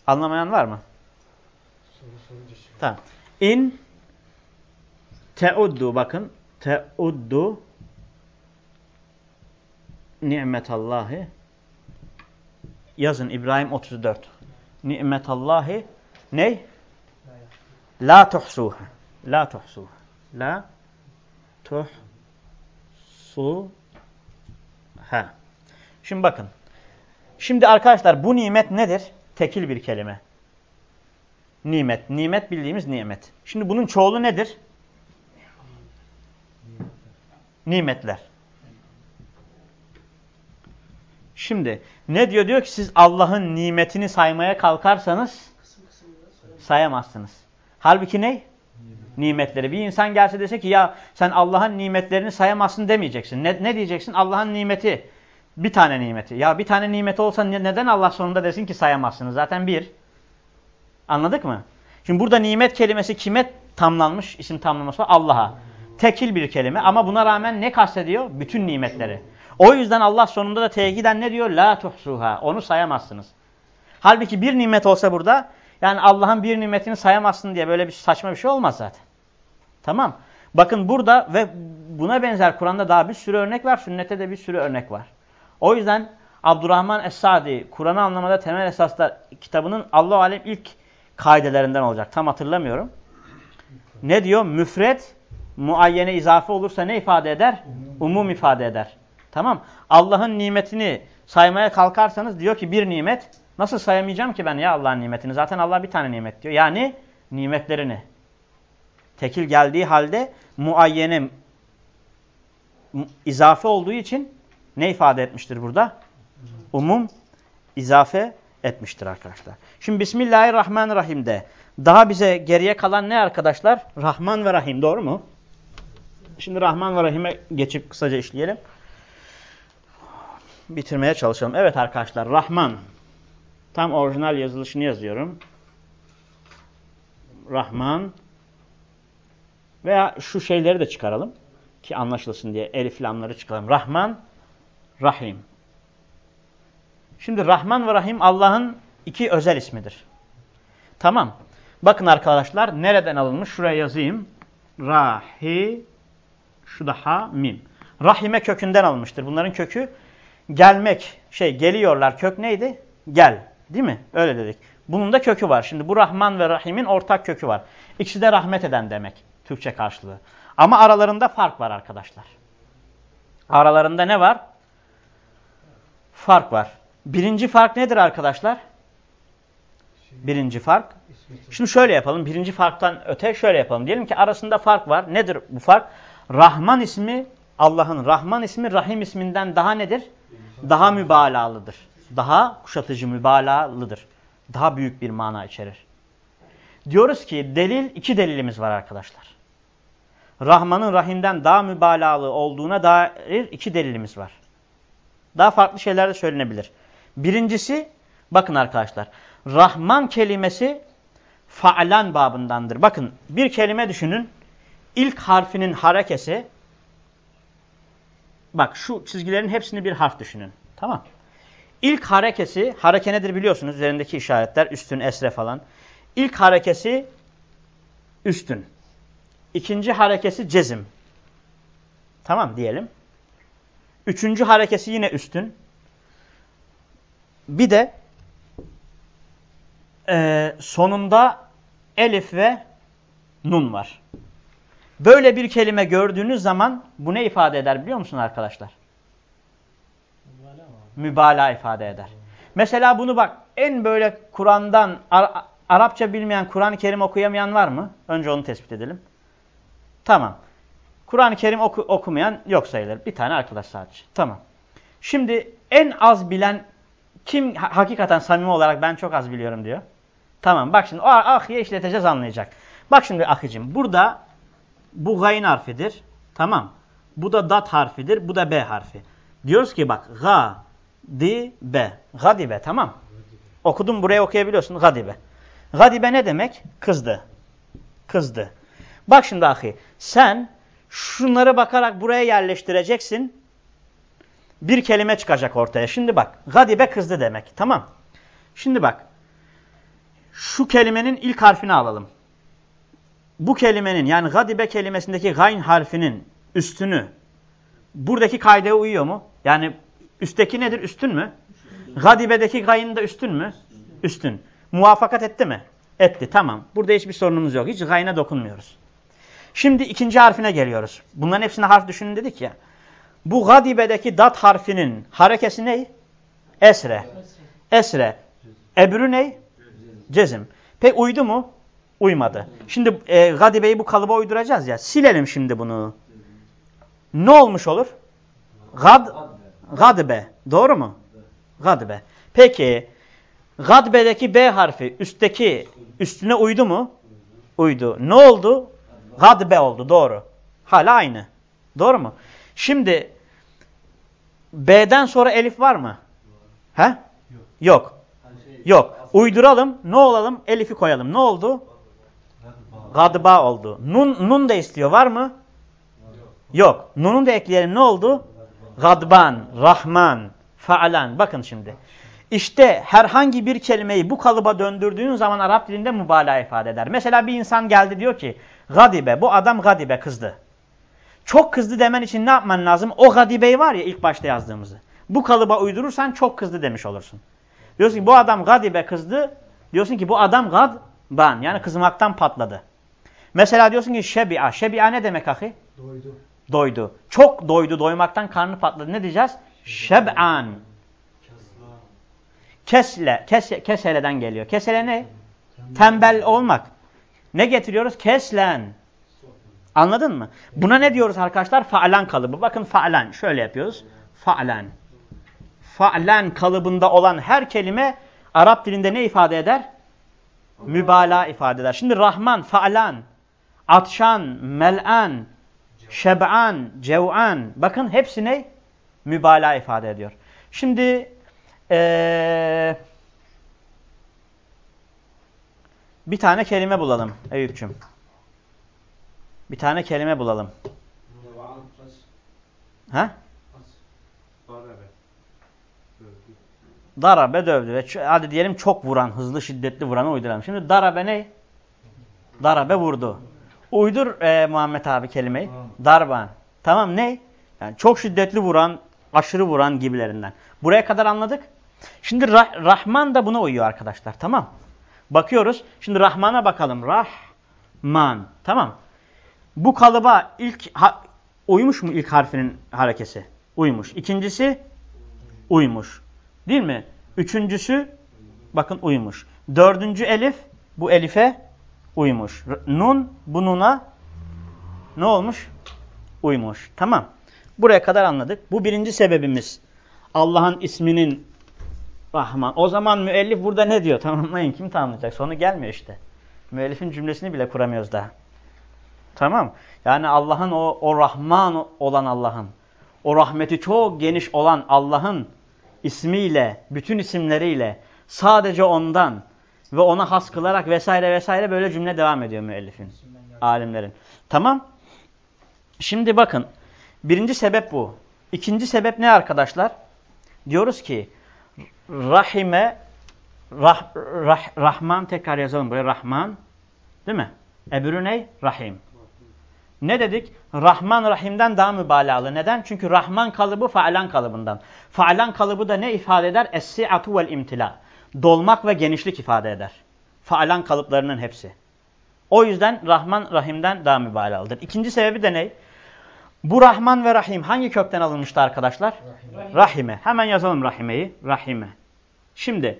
Anlamayan var mı? Soru sorunca şey. Tamam. İn teuddu bakın. Teuddu nimetallahi yazın İbrahim 34. Nimetallahi ne? La tuhsuha. La tuhsuha. La tuhsuha. Şimdi bakın. Şimdi arkadaşlar bu nimet nedir? Tekil bir kelime. Nimet. Nimet bildiğimiz nimet. Şimdi bunun çoğulu nedir? Nimetler. Şimdi ne diyor? Diyor ki siz Allah'ın nimetini saymaya kalkarsanız sayamazsınız. Halbuki ne? Nimetleri. Bir insan gelse dese ki ya sen Allah'ın nimetlerini sayamazsın demeyeceksin. Ne, ne diyeceksin? Allah'ın nimeti. Bir tane nimeti. Ya bir tane nimeti olsa neden Allah sonunda desin ki sayamazsınız? Zaten bir. Anladık mı? Şimdi burada nimet kelimesi kime tamlanmış? İsim tamlaması var. Allah'a. Tekil bir kelime ama buna rağmen ne kastediyor? Bütün nimetleri. O yüzden Allah sonunda da tekiden ne diyor? La tuhsuha. Onu sayamazsınız. Halbuki bir nimet olsa burada yani Allah'ın bir nimetini sayamazsın diye böyle bir saçma bir şey olmaz zaten. Tamam. Bakın burada ve buna benzer Kur'an'da daha bir sürü örnek var. Sünnette de bir sürü örnek var. O yüzden Abdurrahman Es-Sadi Kur'an'ı anlamada temel esaslar kitabının Allah alem ilk kaidelerinden olacak. Tam hatırlamıyorum. Ne diyor? Müfret muayyene izafe olursa ne ifade eder? Umum ifade eder. Tamam. Allah'ın nimetini saymaya kalkarsanız diyor ki bir nimet nasıl sayamayacağım ki ben ya Allah'ın nimetini? Zaten Allah bir tane nimet diyor. Yani nimetlerini. Tekil geldiği halde muayyene izafe olduğu için ne ifade etmiştir burada? Umum izafe etmiştir arkadaşlar. Şimdi Bismillahirrahmanirrahim'de daha bize geriye kalan ne arkadaşlar? Rahman ve Rahim doğru mu? Şimdi Rahman ve Rahim'e geçip kısaca işleyelim. Bitirmeye çalışalım. Evet arkadaşlar Rahman. Tam orijinal yazılışını yazıyorum. Rahman. Veya şu şeyleri de çıkaralım. Ki anlaşılsın diye elif lamları çıkaralım. Rahman, Rahim. Şimdi Rahman ve Rahim Allah'ın iki özel ismidir. Tamam. Bakın arkadaşlar nereden alınmış? Şuraya yazayım. Rahi şu da ha mim. Rahime kökünden alınmıştır. Bunların kökü gelmek. Şey geliyorlar. Kök neydi? Gel. Değil mi? Öyle dedik. Bunun da kökü var. Şimdi bu Rahman ve Rahim'in ortak kökü var. İkisi de rahmet eden demek. Türkçe karşılığı. Ama aralarında fark var arkadaşlar. Aralarında ne var? Fark var. Birinci fark nedir arkadaşlar? Birinci fark. Şimdi şöyle yapalım. Birinci farktan öte şöyle yapalım. Diyelim ki arasında fark var. Nedir bu fark? Rahman ismi Allah'ın Rahman ismi Rahim isminden daha nedir? Daha mübalağalıdır. Daha kuşatıcı mübalağalıdır. Daha büyük bir mana içerir. Diyoruz ki delil iki delilimiz var arkadaşlar. Rahman'ın Rahim'den daha mübalağalı olduğuna dair iki delilimiz var. Daha farklı şeyler de söylenebilir. Birincisi bakın arkadaşlar. Rahman kelimesi faalan babındandır. Bakın bir kelime düşünün. İlk harfinin harekesi bak şu çizgilerin hepsini bir harf düşünün. Tamam. İlk harekesi, hareke nedir biliyorsunuz üzerindeki işaretler üstün, esre falan. İlk harekesi üstün. İkinci harekesi cezim. Tamam diyelim. Üçüncü harekesi yine üstün. Bir de e, sonunda elif ve nun var. Böyle bir kelime gördüğünüz zaman bu ne ifade eder biliyor musun arkadaşlar? Mübalağa ifade eder. Mesela bunu bak en böyle Kur'an'dan Ar Arapça bilmeyen Kur'an-ı Kerim okuyamayan var mı? Önce onu tespit edelim. Tamam. Kur'an-ı Kerim oku okumayan yok sayılır. Bir tane arkadaş sadece. Tamam. Şimdi en az bilen kim hakikaten samimi olarak ben çok az biliyorum diyor. Tamam bak şimdi o ahiye işleteceğiz anlayacak. Bak şimdi akıcım burada bu gayn harfidir. Tamam. Bu da dat harfidir. Bu da b harfi. Diyoruz ki bak ga di be. Gadibe tamam. Okudum buraya okuyabiliyorsun. Gadibe. Gadibe ne demek? Kızdı. Kızdı. Bak şimdi ahi. Sen şunları bakarak buraya yerleştireceksin. Bir kelime çıkacak ortaya. Şimdi bak. Gadibe kızdı demek. Tamam. Şimdi bak. Şu kelimenin ilk harfini alalım. Bu kelimenin yani gadibe kelimesindeki gayn harfinin üstünü buradaki kaydaya uyuyor mu? Yani üstteki nedir? Üstün mü? Gadibe'deki gayn da üstün mü? Üstün. Muvafakat etti mi? Etti. Tamam. Burada hiçbir sorunumuz yok. Hiç gayna dokunmuyoruz. Şimdi ikinci harfine geliyoruz. Bunların hepsine harf düşünün dedik ya. Bu gadibe'deki dat harfinin harekesi ne? Esre. Esre. Ebru ne? Cezim. Peki uydu mu? Uymadı. Şimdi e, gadibe'yi bu kalıba uyduracağız ya. Silelim şimdi bunu. Ne olmuş olur? Gad, gadbe. Doğru mu? Gadbe. Peki gadbe'deki B harfi üstteki üstüne uydu mu? Uydu. Ne oldu? Gadbe oldu. Doğru. Hala aynı. Doğru mu? Şimdi B'den sonra elif var mı? He? Yok. Yok. Yok. Uyduralım. Ne olalım? Elif'i koyalım. Ne oldu? Gadba oldu. Nun, nun da istiyor. Var mı? Yok. Nun'u da ekleyelim. Ne oldu? Gadban, Rahman, Fa'lan. Bakın şimdi. İşte herhangi bir kelimeyi bu kalıba döndürdüğün zaman Arap dilinde mübalağa ifade eder. Mesela bir insan geldi diyor ki gadibe. Bu adam gadibe kızdı. Çok kızdı demen için ne yapman lazım? O gadibeyi var ya ilk başta yazdığımızı. Bu kalıba uydurursan çok kızdı demiş olursun. Diyorsun ki bu adam gadibe kızdı. Diyorsun ki bu adam gadban. Yani kızmaktan patladı. Mesela diyorsun ki şebi'a. Şebi'a ne demek ahi? Doydu. Doydu. Çok doydu. Doymaktan karnı patladı. Ne diyeceğiz? Şeb'an. Kesle. Kes, keseleden geliyor. Kesele ne? Tembel olmak. Ne getiriyoruz? Keslen. Anladın mı? Buna ne diyoruz arkadaşlar? Fa'lan kalıbı. Bakın fa'lan. Şöyle yapıyoruz. Fa'lan. Fa'lan kalıbında olan her kelime Arap dilinde ne ifade eder? Mübalağa ifade eder. Şimdi Rahman, fa'lan, atşan, mel'an, şeb'an, cev'an. Bakın hepsi ne? Mübalağa ifade ediyor. Şimdi ee, bir tane kelime bulalım Eyüp'cüm. Bir tane kelime bulalım. Ha? Darabe dövdü. Hadi diyelim çok vuran, hızlı şiddetli vuranı uyduralım. Şimdi darabe ne? Darabe vurdu. Uydur e, Muhammed abi kelimeyi. Darban. Tamam ne? Yani çok şiddetli vuran, aşırı vuran gibilerinden. Buraya kadar anladık. Şimdi Rah Rahman da buna uyuyor arkadaşlar. Tamam. Bakıyoruz. Şimdi Rahman'a bakalım. Rahman. Tamam. Bu kalıba ilk ha, uymuş mu ilk harfinin harekesi? Uymuş. İkincisi uymuş. Değil mi? Üçüncüsü bakın uymuş. Dördüncü elif bu elife uymuş. Nun bu nuna ne olmuş? Uymuş. Tamam. Buraya kadar anladık. Bu birinci sebebimiz. Allah'ın isminin Rahman. O zaman müellif burada ne diyor? <laughs> Tamamlayın. Kim tamamlayacak? Sonu gelmiyor işte. Müellifin cümlesini bile kuramıyoruz daha. Tamam. Yani Allah'ın o, o Rahman olan Allah'ın, o rahmeti çok geniş olan Allah'ın ismiyle, bütün isimleriyle, sadece ondan ve ona has kılarak vesaire vesaire böyle cümle devam ediyor müellifin, alimlerin. Tamam. Şimdi bakın. Birinci sebep bu. İkinci sebep ne arkadaşlar? Diyoruz ki Rahime rah, rah, Rahman tekrar yazalım buraya. Rahman değil mi? Ebru ne? Rahim. Ne dedik? Rahman Rahim'den daha mübalağalı. Neden? Çünkü Rahman kalıbı faalan kalıbından. Faalan kalıbı da ne ifade eder? Es-si'atu vel imtila. Dolmak ve genişlik ifade eder. Faalan kalıplarının hepsi. O yüzden Rahman Rahim'den daha mübalağalıdır. İkinci sebebi de ne? Bu Rahman ve Rahim hangi kökten alınmıştı arkadaşlar? Rahime. Rahime. Hemen yazalım Rahime'yi. Rahime. Şimdi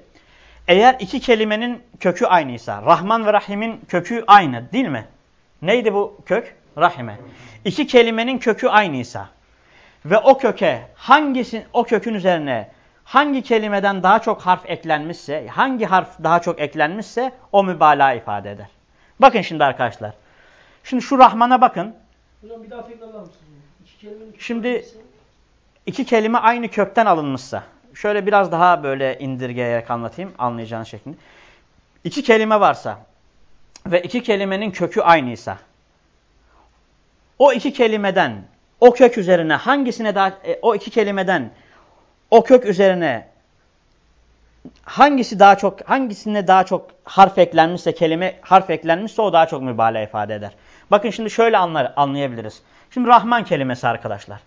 eğer iki kelimenin kökü aynıysa, Rahman ve Rahim'in kökü aynı değil mi? Neydi bu kök? Rahime. İki kelimenin kökü aynıysa ve o köke hangisi o kökün üzerine hangi kelimeden daha çok harf eklenmişse, hangi harf daha çok eklenmişse o mübalağa ifade eder. Bakın şimdi arkadaşlar. Şimdi şu Rahman'a bakın. Hocam bir daha tekrarlar mısınız? İki Şimdi iki kelime aynı kökten alınmışsa. Şöyle biraz daha böyle indirgeyerek anlatayım anlayacağınız şeklinde. iki kelime varsa ve iki kelimenin kökü aynıysa o iki kelimeden o kök üzerine hangisine daha e, o iki kelimeden o kök üzerine hangisi daha çok hangisine daha çok harf eklenmişse kelime harf eklenmişse o daha çok mübalağa ifade eder. Bakın şimdi şöyle anlar, anlayabiliriz. Şimdi Rahman kelimesi arkadaşlar.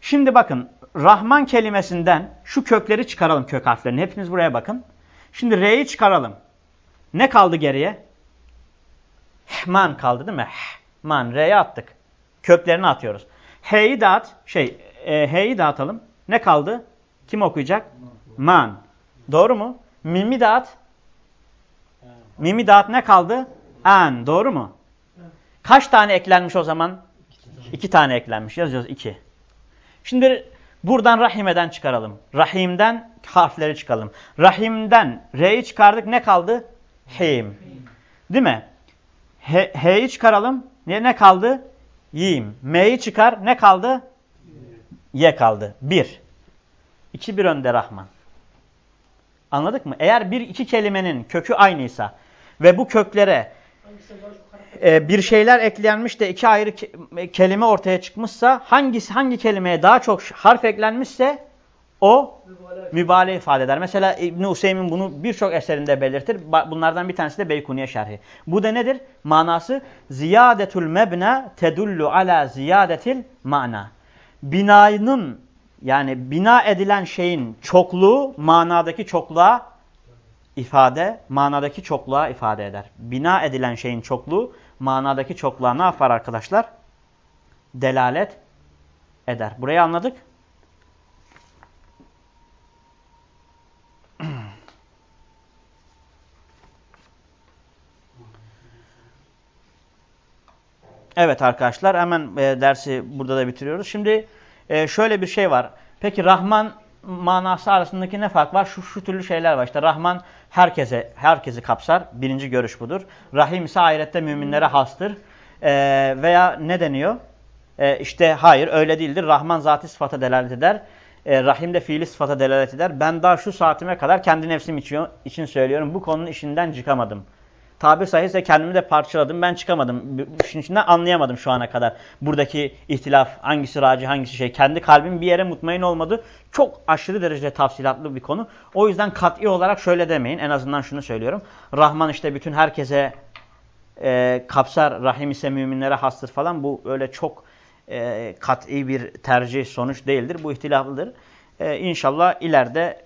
Şimdi bakın Rahman kelimesinden şu kökleri çıkaralım kök harflerini. Hepiniz buraya bakın. Şimdi R'yi çıkaralım. Ne kaldı geriye? Man kaldı değil mi? Man. R'ye attık. Köklerini atıyoruz. H'yi dağıt. Şey, e, H'yi dağıtalım. Ne kaldı? Kim okuyacak? Man. Doğru mu? Mimi dağıt. Mimi dağıt ne kaldı? An. Doğru mu? Kaç tane eklenmiş o zaman? İki tane eklenmiş. Yazıyoruz iki. Şimdi buradan rahimeden çıkaralım. Rahimden harfleri çıkalım. Rahimden R'yi çıkardık. Ne kaldı? Him. Değil mi? H'yi çıkaralım. Ne, ne kaldı? Yim. M'yi çıkar. Ne kaldı? Y kaldı. Bir. İki bir önde Rahman. Anladık mı? Eğer bir iki kelimenin kökü aynıysa ve bu köklere e, bir şeyler eklenmiş de iki ayrı ke- kelime ortaya çıkmışsa hangisi hangi kelimeye daha çok harf eklenmişse o mübalağa ifade eder. Mesela İbn Hüseyin bunu birçok eserinde belirtir. Bunlardan bir tanesi de Beykuniye şerhi. Bu da nedir? Manası ziyadetul mebna tedullu ala ziyadetil mana. Binanın yani bina edilen şeyin çokluğu manadaki çokluğa ifade, manadaki çokluğa ifade eder. Bina edilen şeyin çokluğu manadaki çokluğa ne yapar arkadaşlar? Delalet eder. Burayı anladık. Evet arkadaşlar hemen e, dersi burada da bitiriyoruz. Şimdi e, şöyle bir şey var. Peki Rahman manası arasındaki ne fark var? Şu, şu türlü şeyler var. İşte Rahman herkese herkesi kapsar. Birinci görüş budur. Rahim ise ahirette müminlere hastır. E, veya ne deniyor? E, işte hayır öyle değildir. Rahman zati sıfata delalet eder. E, Rahim de fiili sıfata delalet eder. Ben daha şu saatime kadar kendi nefsim için, için söylüyorum. Bu konunun işinden çıkamadım. Tabir sahihse kendimi de parçaladım. Ben çıkamadım. İşin içinden anlayamadım şu ana kadar. Buradaki ihtilaf hangisi raci hangisi şey. Kendi kalbim bir yere mutmain olmadı. Çok aşırı derecede tafsilatlı bir konu. O yüzden kat'i olarak şöyle demeyin. En azından şunu söylüyorum. Rahman işte bütün herkese e, kapsar. Rahim ise müminlere hastır falan. Bu öyle çok e, kat'i bir tercih sonuç değildir. Bu ihtilaflıdır. E, inşallah ileride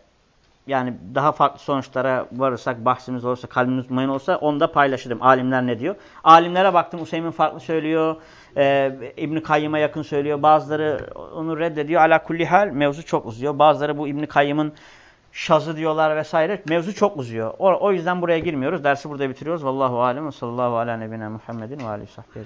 yani daha farklı sonuçlara varırsak, bahsimiz olursa, kalbimiz mutmain olsa onu da paylaşırım. Alimler ne diyor? Alimlere baktım Hüseyin farklı söylüyor. E, İbn-i Kayyım'a yakın söylüyor. Bazıları onu reddediyor. Ala kulli hal mevzu çok uzuyor. Bazıları bu İbn-i Kayyım'ın şazı diyorlar vesaire. Mevzu çok uzuyor. O, o yüzden buraya girmiyoruz. Dersi burada bitiriyoruz. Vallahu alem ve sallallahu ala nebine Muhammedin ve aleyhi sahbihi.